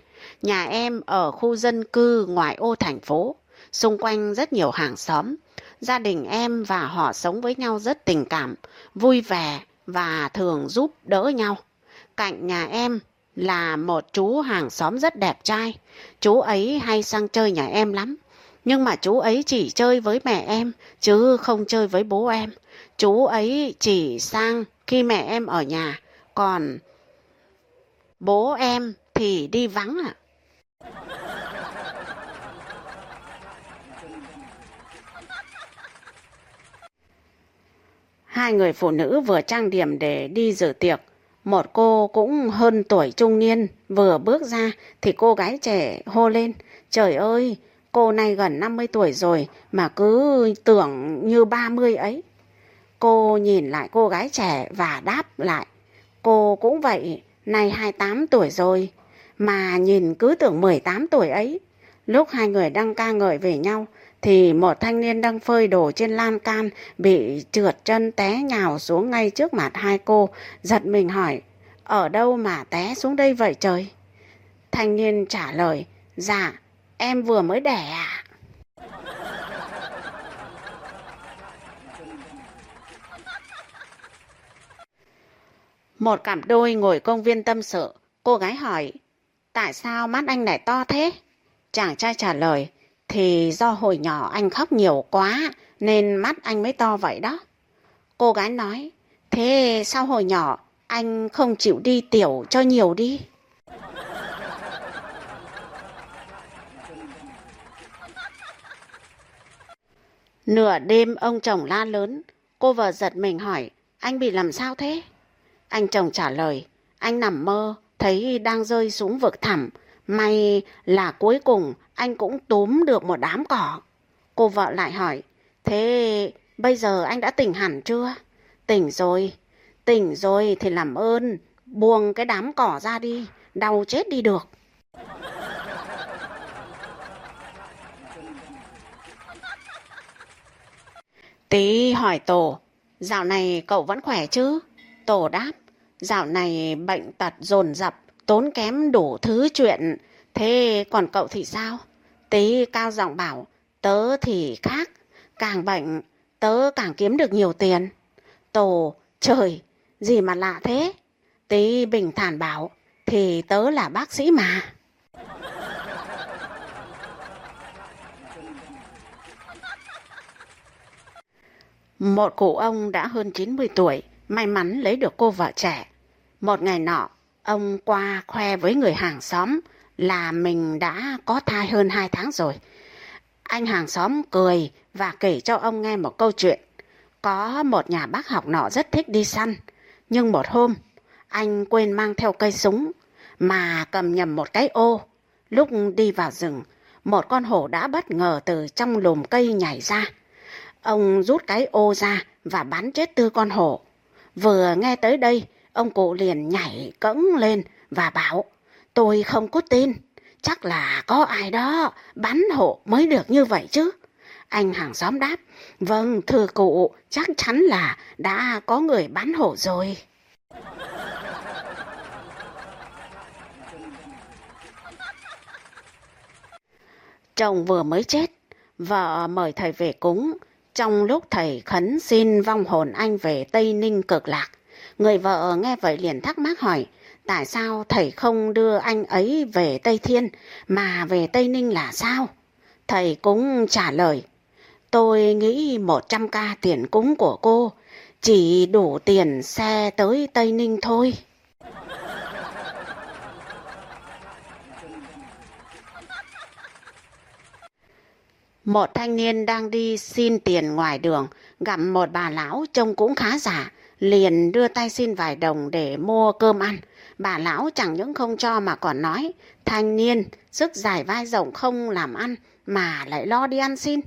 Nhà em ở khu dân cư ngoài ô thành phố, xung quanh rất nhiều hàng xóm. Gia đình em và họ sống với nhau rất tình cảm, vui vẻ và thường giúp đỡ nhau. Cạnh nhà em là một chú hàng xóm rất đẹp trai. Chú ấy hay sang chơi nhà em lắm. Nhưng mà chú ấy chỉ chơi với mẹ em, chứ không chơi với bố em. Chú ấy chỉ sang khi mẹ em ở nhà, còn bố em thì đi vắng ạ. Hai người phụ nữ vừa trang điểm để đi dự tiệc. Một cô cũng hơn tuổi trung niên vừa bước ra thì cô gái trẻ hô lên. Trời ơi, cô này gần 50 tuổi rồi mà cứ tưởng như 30 ấy. Cô nhìn lại cô gái trẻ và đáp lại. Cô cũng vậy, nay 28 tuổi rồi, mà nhìn cứ tưởng 18 tuổi ấy. Lúc hai người đang ca ngợi về nhau, thì một thanh niên đang phơi đồ trên lan can bị trượt chân té nhào xuống ngay trước mặt hai cô, giật mình hỏi, ở đâu mà té xuống đây vậy trời? Thanh niên trả lời, dạ, em vừa mới đẻ ạ. Một cặp đôi ngồi công viên tâm sự, cô gái hỏi, tại sao mắt anh lại to thế? Chàng trai trả lời, thì do hồi nhỏ anh khóc nhiều quá nên mắt anh mới to vậy đó. Cô gái nói, thế sao hồi nhỏ anh không chịu đi tiểu cho nhiều đi? Nửa đêm ông chồng la lớn, cô vợ giật mình hỏi, anh bị làm sao thế? Anh chồng trả lời, anh nằm mơ, thấy đang rơi xuống vực thẳm, may là cuối cùng anh cũng túm được một đám cỏ. Cô vợ lại hỏi, thế bây giờ anh đã tỉnh hẳn chưa? Tỉnh rồi, tỉnh rồi thì làm ơn, buông cái đám cỏ ra đi, đau chết đi được. Tí hỏi Tổ, dạo này cậu vẫn khỏe chứ? Tổ đáp, dạo này bệnh tật dồn dập, tốn kém đủ thứ chuyện, thế còn cậu thì sao? Tí cao giọng bảo, tớ thì khác, càng bệnh, tớ càng kiếm được nhiều tiền. Tổ, trời, gì mà lạ thế? Tí bình thản bảo, thì tớ là bác sĩ mà. Một cụ ông đã hơn 90 tuổi, may mắn lấy được cô vợ trẻ. Một ngày nọ, ông qua khoe với người hàng xóm là mình đã có thai hơn 2 tháng rồi. Anh hàng xóm cười và kể cho ông nghe một câu chuyện. Có một nhà bác học nọ rất thích đi săn, nhưng một hôm anh quên mang theo cây súng mà cầm nhầm một cái ô. Lúc đi vào rừng, một con hổ đã bất ngờ từ trong lùm cây nhảy ra. Ông rút cái ô ra và bắn chết tư con hổ. Vừa nghe tới đây, ông cụ liền nhảy cẫng lên và bảo, tôi không có tin, chắc là có ai đó bắn hổ mới được như vậy chứ. Anh hàng xóm đáp, vâng thưa cụ, chắc chắn là đã có người bắn hổ rồi. Chồng vừa mới chết, vợ mời thầy về cúng, trong lúc thầy khấn xin vong hồn anh về Tây Ninh cực lạc, người vợ nghe vậy liền thắc mắc hỏi, tại sao thầy không đưa anh ấy về Tây Thiên mà về Tây Ninh là sao? Thầy cũng trả lời, tôi nghĩ 100 ca tiền cúng của cô chỉ đủ tiền xe tới Tây Ninh thôi. Một thanh niên đang đi xin tiền ngoài đường, gặp một bà lão trông cũng khá giả, liền đưa tay xin vài đồng để mua cơm ăn. Bà lão chẳng những không cho mà còn nói, thanh niên, sức dài vai rộng không làm ăn mà lại lo đi ăn xin.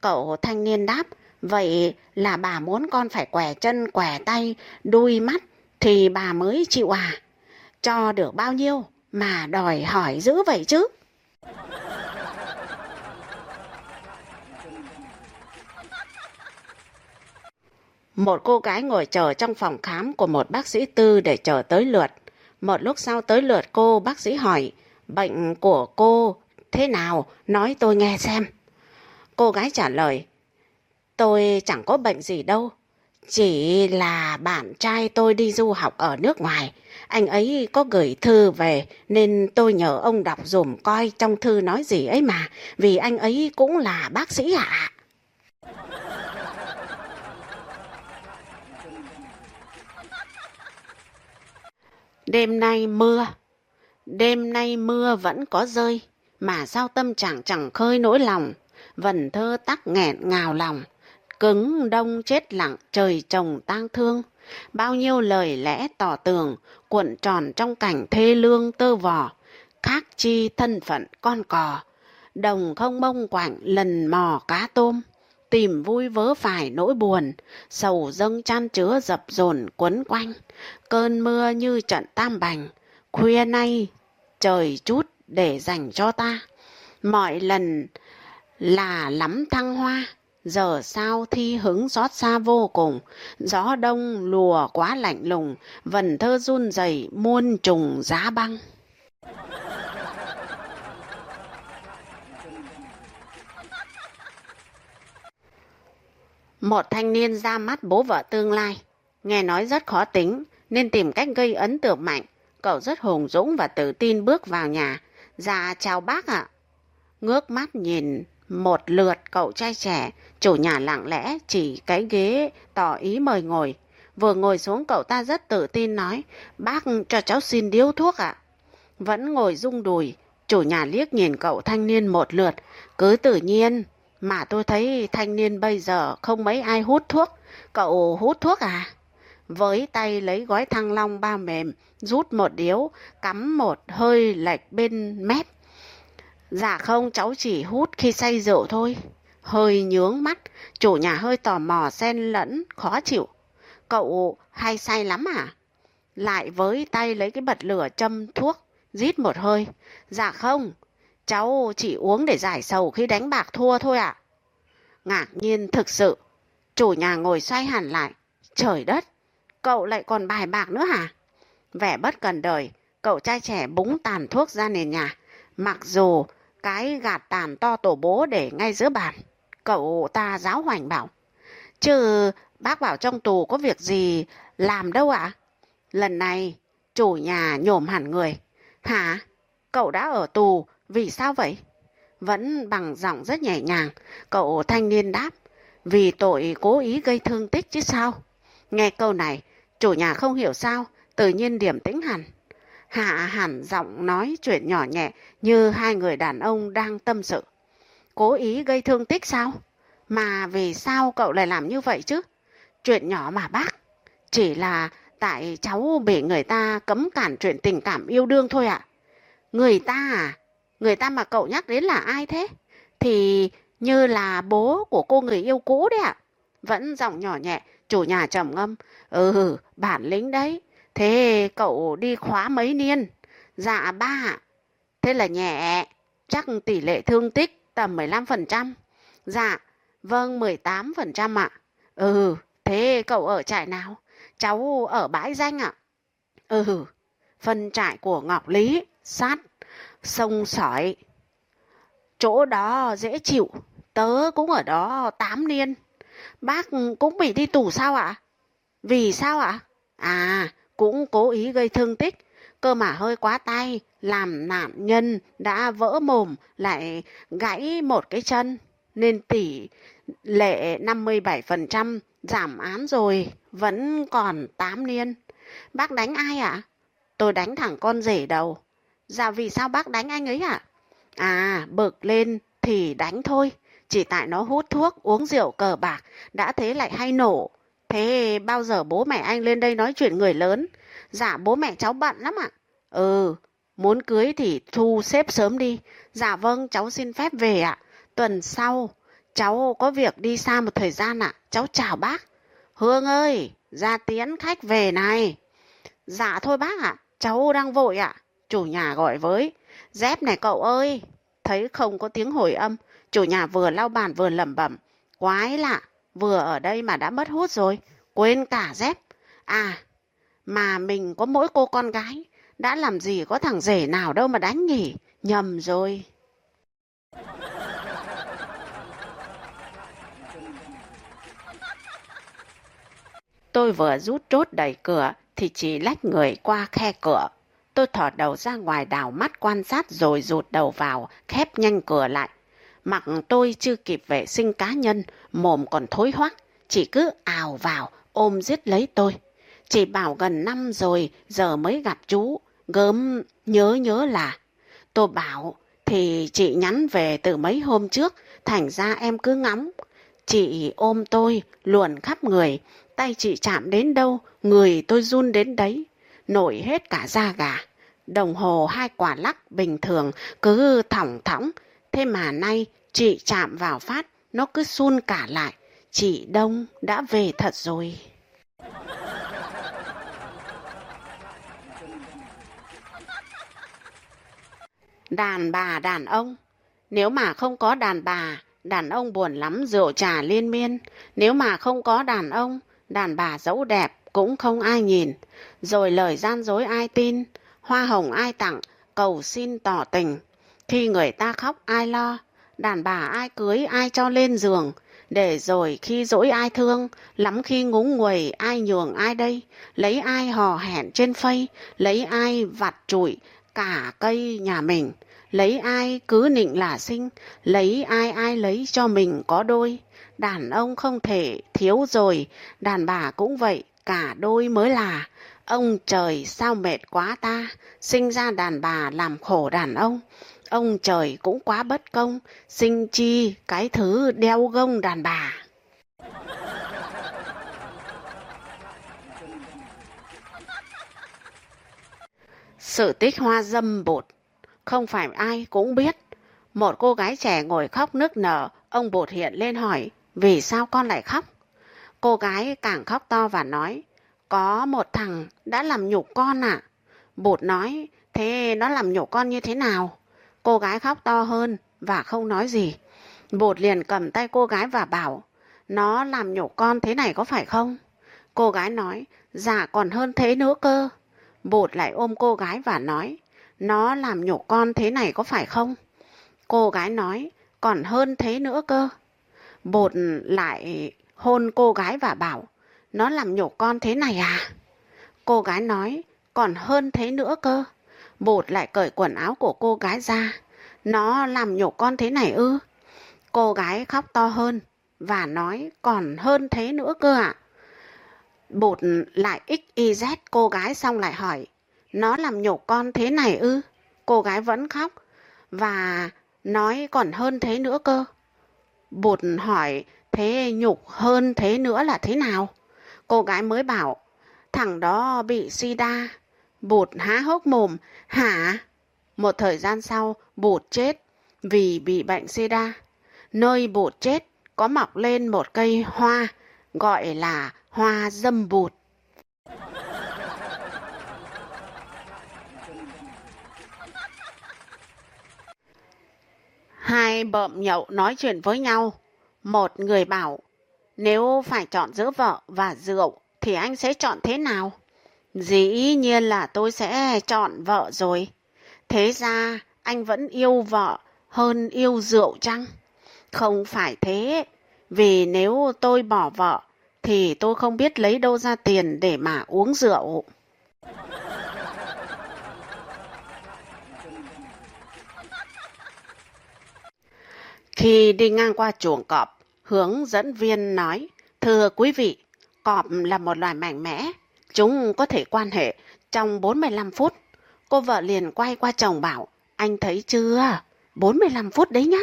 Cậu thanh niên đáp, vậy là bà muốn con phải quẻ chân, quẻ tay, đuôi mắt thì bà mới chịu à? Cho được bao nhiêu mà đòi hỏi dữ vậy chứ? Một cô gái ngồi chờ trong phòng khám của một bác sĩ tư để chờ tới lượt. Một lúc sau tới lượt cô, bác sĩ hỏi, bệnh của cô thế nào? Nói tôi nghe xem. Cô gái trả lời, tôi chẳng có bệnh gì đâu. Chỉ là bạn trai tôi đi du học ở nước ngoài. Anh ấy có gửi thư về nên tôi nhờ ông đọc dùm coi trong thư nói gì ấy mà. Vì anh ấy cũng là bác sĩ ạ. À. Đêm nay mưa, đêm nay mưa vẫn có rơi, mà sao tâm trạng chẳng khơi nỗi lòng, vần thơ tắc nghẹn ngào lòng. cứng đông chết lặng trời trồng tang thương. Bao nhiêu lời lẽ tỏ tường cuộn tròn trong cảnh thê lương tơ vò. Khác chi thân phận con cò đồng không mông quạnh lần mò cá tôm tìm vui vớ phải nỗi buồn, sầu dâng chan chứa dập dồn quấn quanh, cơn mưa như trận tam bành, khuya nay trời chút để dành cho ta. Mọi lần là lắm thăng hoa, giờ sao thi hứng xót xa vô cùng, gió đông lùa quá lạnh lùng, vần thơ run rẩy muôn trùng giá băng. Một thanh niên ra mắt bố vợ tương lai nghe nói rất khó tính nên tìm cách gây ấn tượng mạnh cậu rất hùng dũng và tự tin bước vào nhà dạ chào bác ạ ngước mắt nhìn một lượt cậu trai trẻ, chủ nhà lặng lẽ chỉ cái ghế tỏ ý mời ngồi. Vừa ngồi xuống cậu ta rất tự tin nói, bác cho cháu xin điếu thuốc ạ. Vẫn ngồi rung đùi, chủ nhà liếc nhìn cậu thanh niên một lượt, cứ tự nhiên. Mà tôi thấy thanh niên bây giờ không mấy ai hút thuốc, cậu hút thuốc à? Với tay lấy gói thăng long bao mềm, rút một điếu, cắm một hơi lệch bên mép Dạ không, cháu chỉ hút khi say rượu thôi. Hơi nhướng mắt, chủ nhà hơi tò mò xen lẫn, khó chịu. Cậu hay say lắm à? Lại với tay lấy cái bật lửa châm thuốc, rít một hơi. Dạ không, cháu chỉ uống để giải sầu khi đánh bạc thua thôi ạ. À. Ngạc nhiên thực sự, chủ nhà ngồi xoay hẳn lại. Trời đất, cậu lại còn bài bạc nữa hả? Vẻ bất cần đời, cậu trai trẻ búng tàn thuốc ra nền nhà. Mặc dù cái gạt tàn to tổ bố để ngay giữa bàn. Cậu ta giáo hoành bảo. Chứ bác bảo trong tù có việc gì làm đâu ạ? Lần này chủ nhà nhổm hẳn người. Hả? Cậu đã ở tù, vì sao vậy? Vẫn bằng giọng rất nhẹ nhàng, cậu thanh niên đáp. Vì tội cố ý gây thương tích chứ sao? Nghe câu này, chủ nhà không hiểu sao, tự nhiên điểm tĩnh hẳn. Hạ hẳn giọng nói chuyện nhỏ nhẹ như hai người đàn ông đang tâm sự. Cố ý gây thương tích sao? Mà vì sao cậu lại làm như vậy chứ? Chuyện nhỏ mà bác. Chỉ là tại cháu bị người ta cấm cản chuyện tình cảm yêu đương thôi ạ. Người ta à? Người ta mà cậu nhắc đến là ai thế? Thì như là bố của cô người yêu cũ đấy ạ. Vẫn giọng nhỏ nhẹ, chủ nhà trầm ngâm. Ừ, bản lĩnh đấy. Thế cậu đi khóa mấy niên? Dạ ba ạ. Thế là nhẹ, chắc tỷ lệ thương tích tầm 15%. Dạ, vâng 18% ạ. Ừ, thế cậu ở trại nào? Cháu ở bãi danh ạ. Ừ, phân trại của Ngọc Lý, sát, sông sỏi. Chỗ đó dễ chịu, tớ cũng ở đó 8 niên. Bác cũng bị đi tù sao ạ? Vì sao ạ? À, cũng cố ý gây thương tích, cơ mà hơi quá tay, làm nạn nhân đã vỡ mồm lại gãy một cái chân, nên tỷ lệ 57% giảm án rồi, vẫn còn 8 niên. Bác đánh ai ạ? À? Tôi đánh thẳng con rể đầu. Dạ vì sao bác đánh anh ấy ạ? À? à, bực lên thì đánh thôi. Chỉ tại nó hút thuốc, uống rượu cờ bạc, đã thế lại hay nổ, Thế bao giờ bố mẹ anh lên đây nói chuyện người lớn? Dạ bố mẹ cháu bận lắm ạ. Ừ, muốn cưới thì thu xếp sớm đi. Dạ vâng, cháu xin phép về ạ. Tuần sau, cháu có việc đi xa một thời gian ạ. Cháu chào bác. Hương ơi, ra tiến khách về này. Dạ thôi bác ạ, cháu đang vội ạ. Chủ nhà gọi với. Dép này cậu ơi. Thấy không có tiếng hồi âm, chủ nhà vừa lau bàn vừa lẩm bẩm. Quái lạ, vừa ở đây mà đã mất hút rồi, quên cả dép. À, mà mình có mỗi cô con gái, đã làm gì có thằng rể nào đâu mà đánh nhỉ, nhầm rồi. Tôi vừa rút chốt đẩy cửa thì chỉ lách người qua khe cửa. Tôi thỏ đầu ra ngoài đảo mắt quan sát rồi rụt đầu vào, khép nhanh cửa lại. Mặc tôi chưa kịp vệ sinh cá nhân, mồm còn thối hoắc, chỉ cứ ào vào, ôm giết lấy tôi. Chị bảo gần năm rồi, giờ mới gặp chú, gớm nhớ nhớ là. Tôi bảo, thì chị nhắn về từ mấy hôm trước, thành ra em cứ ngắm Chị ôm tôi, luồn khắp người, tay chị chạm đến đâu, người tôi run đến đấy, nổi hết cả da gà. Đồng hồ hai quả lắc bình thường cứ thỏng thỏng, thế mà nay chị chạm vào phát, nó cứ sun cả lại. Chị Đông đã về thật rồi. Đàn bà đàn ông Nếu mà không có đàn bà, đàn ông buồn lắm rượu trà liên miên. Nếu mà không có đàn ông, đàn bà dẫu đẹp cũng không ai nhìn. Rồi lời gian dối ai tin, hoa hồng ai tặng, cầu xin tỏ tình. Khi người ta khóc ai lo, đàn bà ai cưới ai cho lên giường. Để rồi khi dỗi ai thương, lắm khi ngúng nguầy ai nhường ai đây, lấy ai hò hẹn trên phây, lấy ai vặt trụi cả cây nhà mình, lấy ai cứ nịnh là sinh, lấy ai ai lấy cho mình có đôi. Đàn ông không thể thiếu rồi, đàn bà cũng vậy, cả đôi mới là. Ông trời sao mệt quá ta, sinh ra đàn bà làm khổ đàn ông. Ông trời cũng quá bất công, sinh chi cái thứ đeo gông đàn bà. Sự tích hoa dâm bột, không phải ai cũng biết. Một cô gái trẻ ngồi khóc nức nở, ông bột hiện lên hỏi, vì sao con lại khóc? Cô gái càng khóc to và nói, có một thằng đã làm nhục con ạ. À? Bột nói, thế nó làm nhục con như thế nào? Cô gái khóc to hơn và không nói gì. Bột liền cầm tay cô gái và bảo, nó làm nhục con thế này có phải không? Cô gái nói, dạ còn hơn thế nữa cơ. Bột lại ôm cô gái và nói, nó làm nhục con thế này có phải không? Cô gái nói, còn hơn thế nữa cơ. Bột lại hôn cô gái và bảo, nó làm nhục con thế này à? Cô gái nói, còn hơn thế nữa cơ. Bột lại cởi quần áo của cô gái ra. Nó làm nhục con thế này ư? Cô gái khóc to hơn và nói còn hơn thế nữa cơ ạ. À? Bột lại XYZ cô gái xong lại hỏi nó làm nhục con thế này ư? Cô gái vẫn khóc và nói còn hơn thế nữa cơ. Bột hỏi thế nhục hơn thế nữa là thế nào? Cô gái mới bảo thằng đó bị sida. Bột há hốc mồm, hả? Một thời gian sau, bột chết vì bị bệnh sida. Nơi bột chết có mọc lên một cây hoa gọi là hoa dâm bụt. Hai bợm nhậu nói chuyện với nhau. Một người bảo, nếu phải chọn giữa vợ và rượu thì anh sẽ chọn thế nào? Dĩ nhiên là tôi sẽ chọn vợ rồi. Thế ra anh vẫn yêu vợ hơn yêu rượu chăng? Không phải thế, vì nếu tôi bỏ vợ thì tôi không biết lấy đâu ra tiền để mà uống rượu. Khi đi ngang qua chuồng cọp, hướng dẫn viên nói, Thưa quý vị, cọp là một loài mạnh mẽ. Chúng có thể quan hệ trong 45 phút. Cô vợ liền quay qua chồng bảo, anh thấy chưa? 45 phút đấy nhá.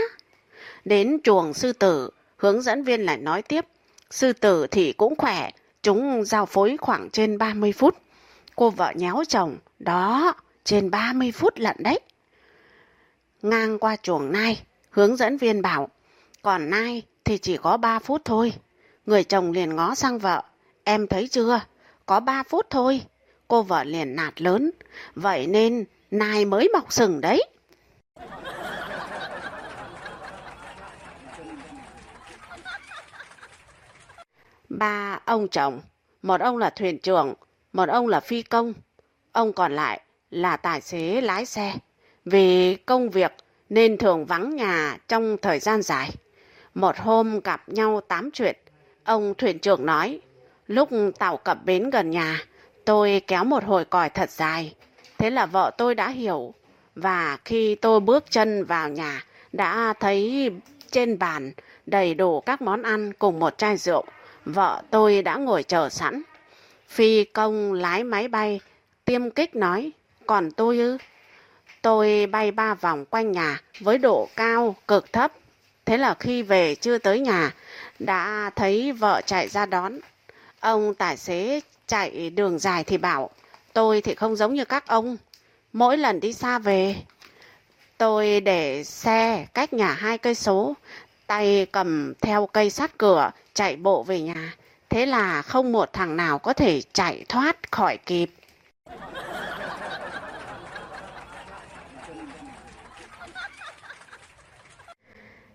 Đến chuồng sư tử, hướng dẫn viên lại nói tiếp, sư tử thì cũng khỏe, chúng giao phối khoảng trên 30 phút. Cô vợ nhéo chồng, đó, trên 30 phút lận đấy. Ngang qua chuồng nai, hướng dẫn viên bảo, còn nai thì chỉ có 3 phút thôi. Người chồng liền ngó sang vợ, em thấy chưa, có 3 phút thôi. Cô vợ liền nạt lớn, vậy nên nai mới mọc sừng đấy. Ba ông chồng, một ông là thuyền trưởng, một ông là phi công, ông còn lại là tài xế lái xe. Vì công việc nên thường vắng nhà trong thời gian dài. Một hôm gặp nhau tám chuyện, ông thuyền trưởng nói, lúc tàu cập bến gần nhà, tôi kéo một hồi còi thật dài. Thế là vợ tôi đã hiểu, và khi tôi bước chân vào nhà, đã thấy trên bàn đầy đủ các món ăn cùng một chai rượu. Vợ tôi đã ngồi chờ sẵn. Phi công lái máy bay, tiêm kích nói, còn tôi ư? Tôi bay ba vòng quanh nhà với độ cao cực thấp. Thế là khi về chưa tới nhà, đã thấy vợ chạy ra đón. Ông tài xế chạy đường dài thì bảo, tôi thì không giống như các ông. Mỗi lần đi xa về, tôi để xe cách nhà hai cây số, tay cầm theo cây sắt cửa, chạy bộ về nhà. Thế là không một thằng nào có thể chạy thoát khỏi kịp.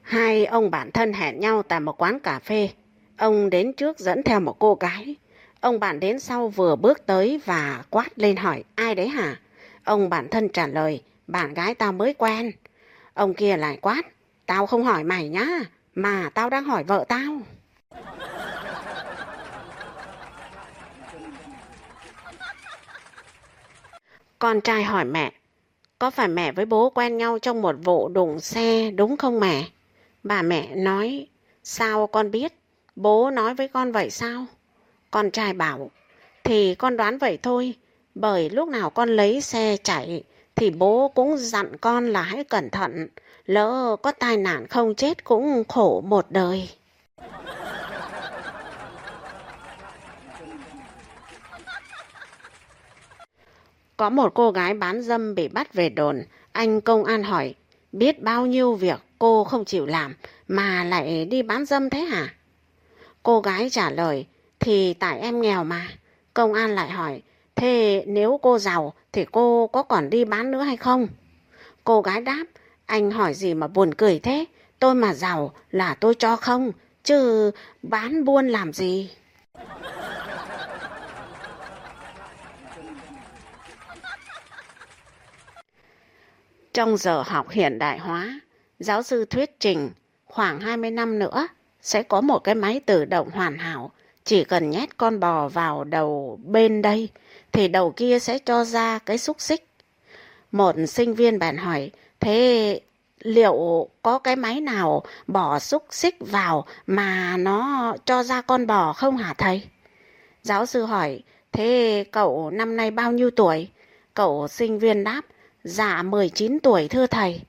Hai ông bạn thân hẹn nhau tại một quán cà phê. Ông đến trước dẫn theo một cô gái. Ông bạn đến sau vừa bước tới và quát lên hỏi ai đấy hả? Ông bạn thân trả lời bạn gái tao mới quen. Ông kia lại quát tao không hỏi mày nhá mà tao đang hỏi vợ tao. Con trai hỏi mẹ, có phải mẹ với bố quen nhau trong một vụ đụng xe đúng không mẹ? Bà mẹ nói, sao con biết? Bố nói với con vậy sao? Con trai bảo, thì con đoán vậy thôi, bởi lúc nào con lấy xe chạy thì bố cũng dặn con là hãy cẩn thận, lỡ có tai nạn không chết cũng khổ một đời. Có một cô gái bán dâm bị bắt về đồn, anh công an hỏi, biết bao nhiêu việc cô không chịu làm mà lại đi bán dâm thế hả? Cô gái trả lời, thì tại em nghèo mà. Công an lại hỏi, thế nếu cô giàu thì cô có còn đi bán nữa hay không? Cô gái đáp, anh hỏi gì mà buồn cười thế? Tôi mà giàu là tôi cho không, chứ bán buôn làm gì? Trong giờ học hiện đại hóa, giáo sư thuyết trình khoảng 20 năm nữa sẽ có một cái máy tự động hoàn hảo. Chỉ cần nhét con bò vào đầu bên đây thì đầu kia sẽ cho ra cái xúc xích. Một sinh viên bạn hỏi, thế liệu có cái máy nào bỏ xúc xích vào mà nó cho ra con bò không hả thầy? Giáo sư hỏi, thế cậu năm nay bao nhiêu tuổi? Cậu sinh viên đáp, dạ 19 tuổi thưa thầy.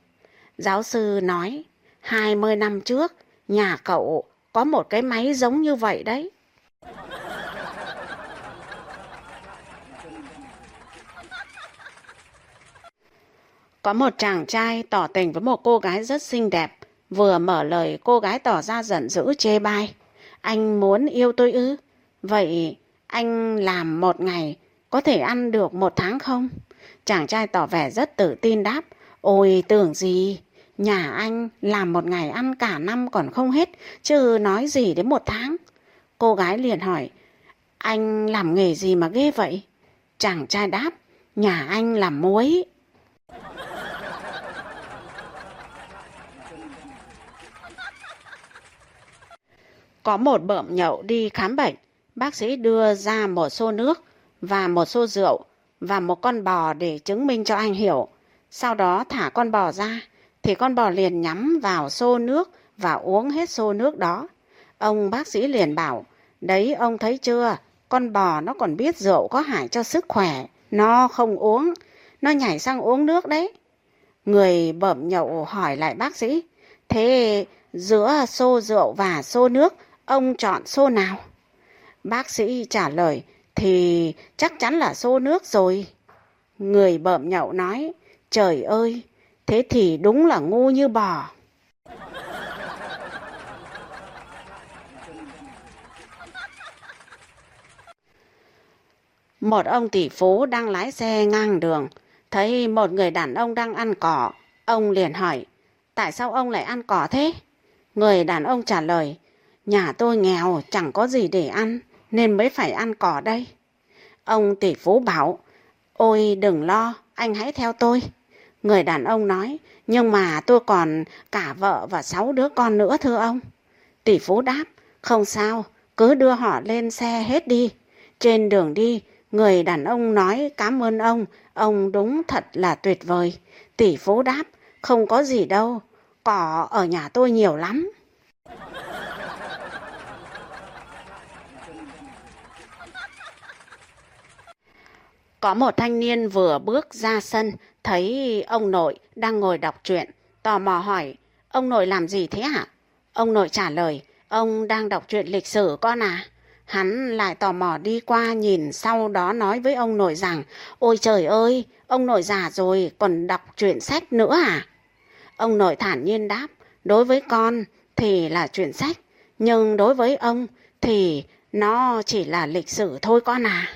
Giáo sư nói, 20 năm trước, nhà cậu có một cái máy giống như vậy đấy. Có một chàng trai tỏ tình với một cô gái rất xinh đẹp. Vừa mở lời cô gái tỏ ra giận dữ chê bai. Anh muốn yêu tôi ư? Vậy anh làm một ngày có thể ăn được một tháng không? Chàng trai tỏ vẻ rất tự tin đáp. Ôi tưởng gì? Nhà anh làm một ngày ăn cả năm còn không hết, chứ nói gì đến một tháng. Cô gái liền hỏi, anh làm nghề gì mà ghê vậy? Chàng trai đáp, nhà anh làm muối. Có một bợm nhậu đi khám bệnh, bác sĩ đưa ra một xô nước và một xô rượu và một con bò để chứng minh cho anh hiểu. Sau đó thả con bò ra, thì con bò liền nhắm vào xô nước và uống hết xô nước đó. Ông bác sĩ liền bảo, đấy ông thấy chưa, con bò nó còn biết rượu có hại cho sức khỏe, nó không uống, nó nhảy sang uống nước đấy. Người bẩm nhậu hỏi lại bác sĩ, thế giữa xô rượu và xô nước, ông chọn xô nào? Bác sĩ trả lời, thì chắc chắn là xô nước rồi. Người bợm nhậu nói, trời ơi, thế thì đúng là ngu như bò. Một ông tỷ phú đang lái xe ngang đường, thấy một người đàn ông đang ăn cỏ. Ông liền hỏi, tại sao ông lại ăn cỏ thế? Người đàn ông trả lời, nhà tôi nghèo chẳng có gì để ăn, nên mới phải ăn cỏ đây. Ông tỷ phú bảo, ôi đừng lo, anh hãy theo tôi. Người đàn ông nói, nhưng mà tôi còn cả vợ và sáu đứa con nữa thưa ông. Tỷ phú đáp, không sao, cứ đưa họ lên xe hết đi. Trên đường đi, người đàn ông nói cảm ơn ông, ông đúng thật là tuyệt vời. Tỷ phú đáp, không có gì đâu, cỏ ở nhà tôi nhiều lắm. Có một thanh niên vừa bước ra sân, thấy ông nội đang ngồi đọc truyện, tò mò hỏi, ông nội làm gì thế hả? Ông nội trả lời, Ông đang đọc truyện lịch sử con à? Hắn lại tò mò đi qua nhìn sau đó nói với ông nội rằng Ôi trời ơi, ông nội già rồi còn đọc truyện sách nữa à? Ông nội thản nhiên đáp Đối với con thì là truyện sách Nhưng đối với ông thì nó chỉ là lịch sử thôi con à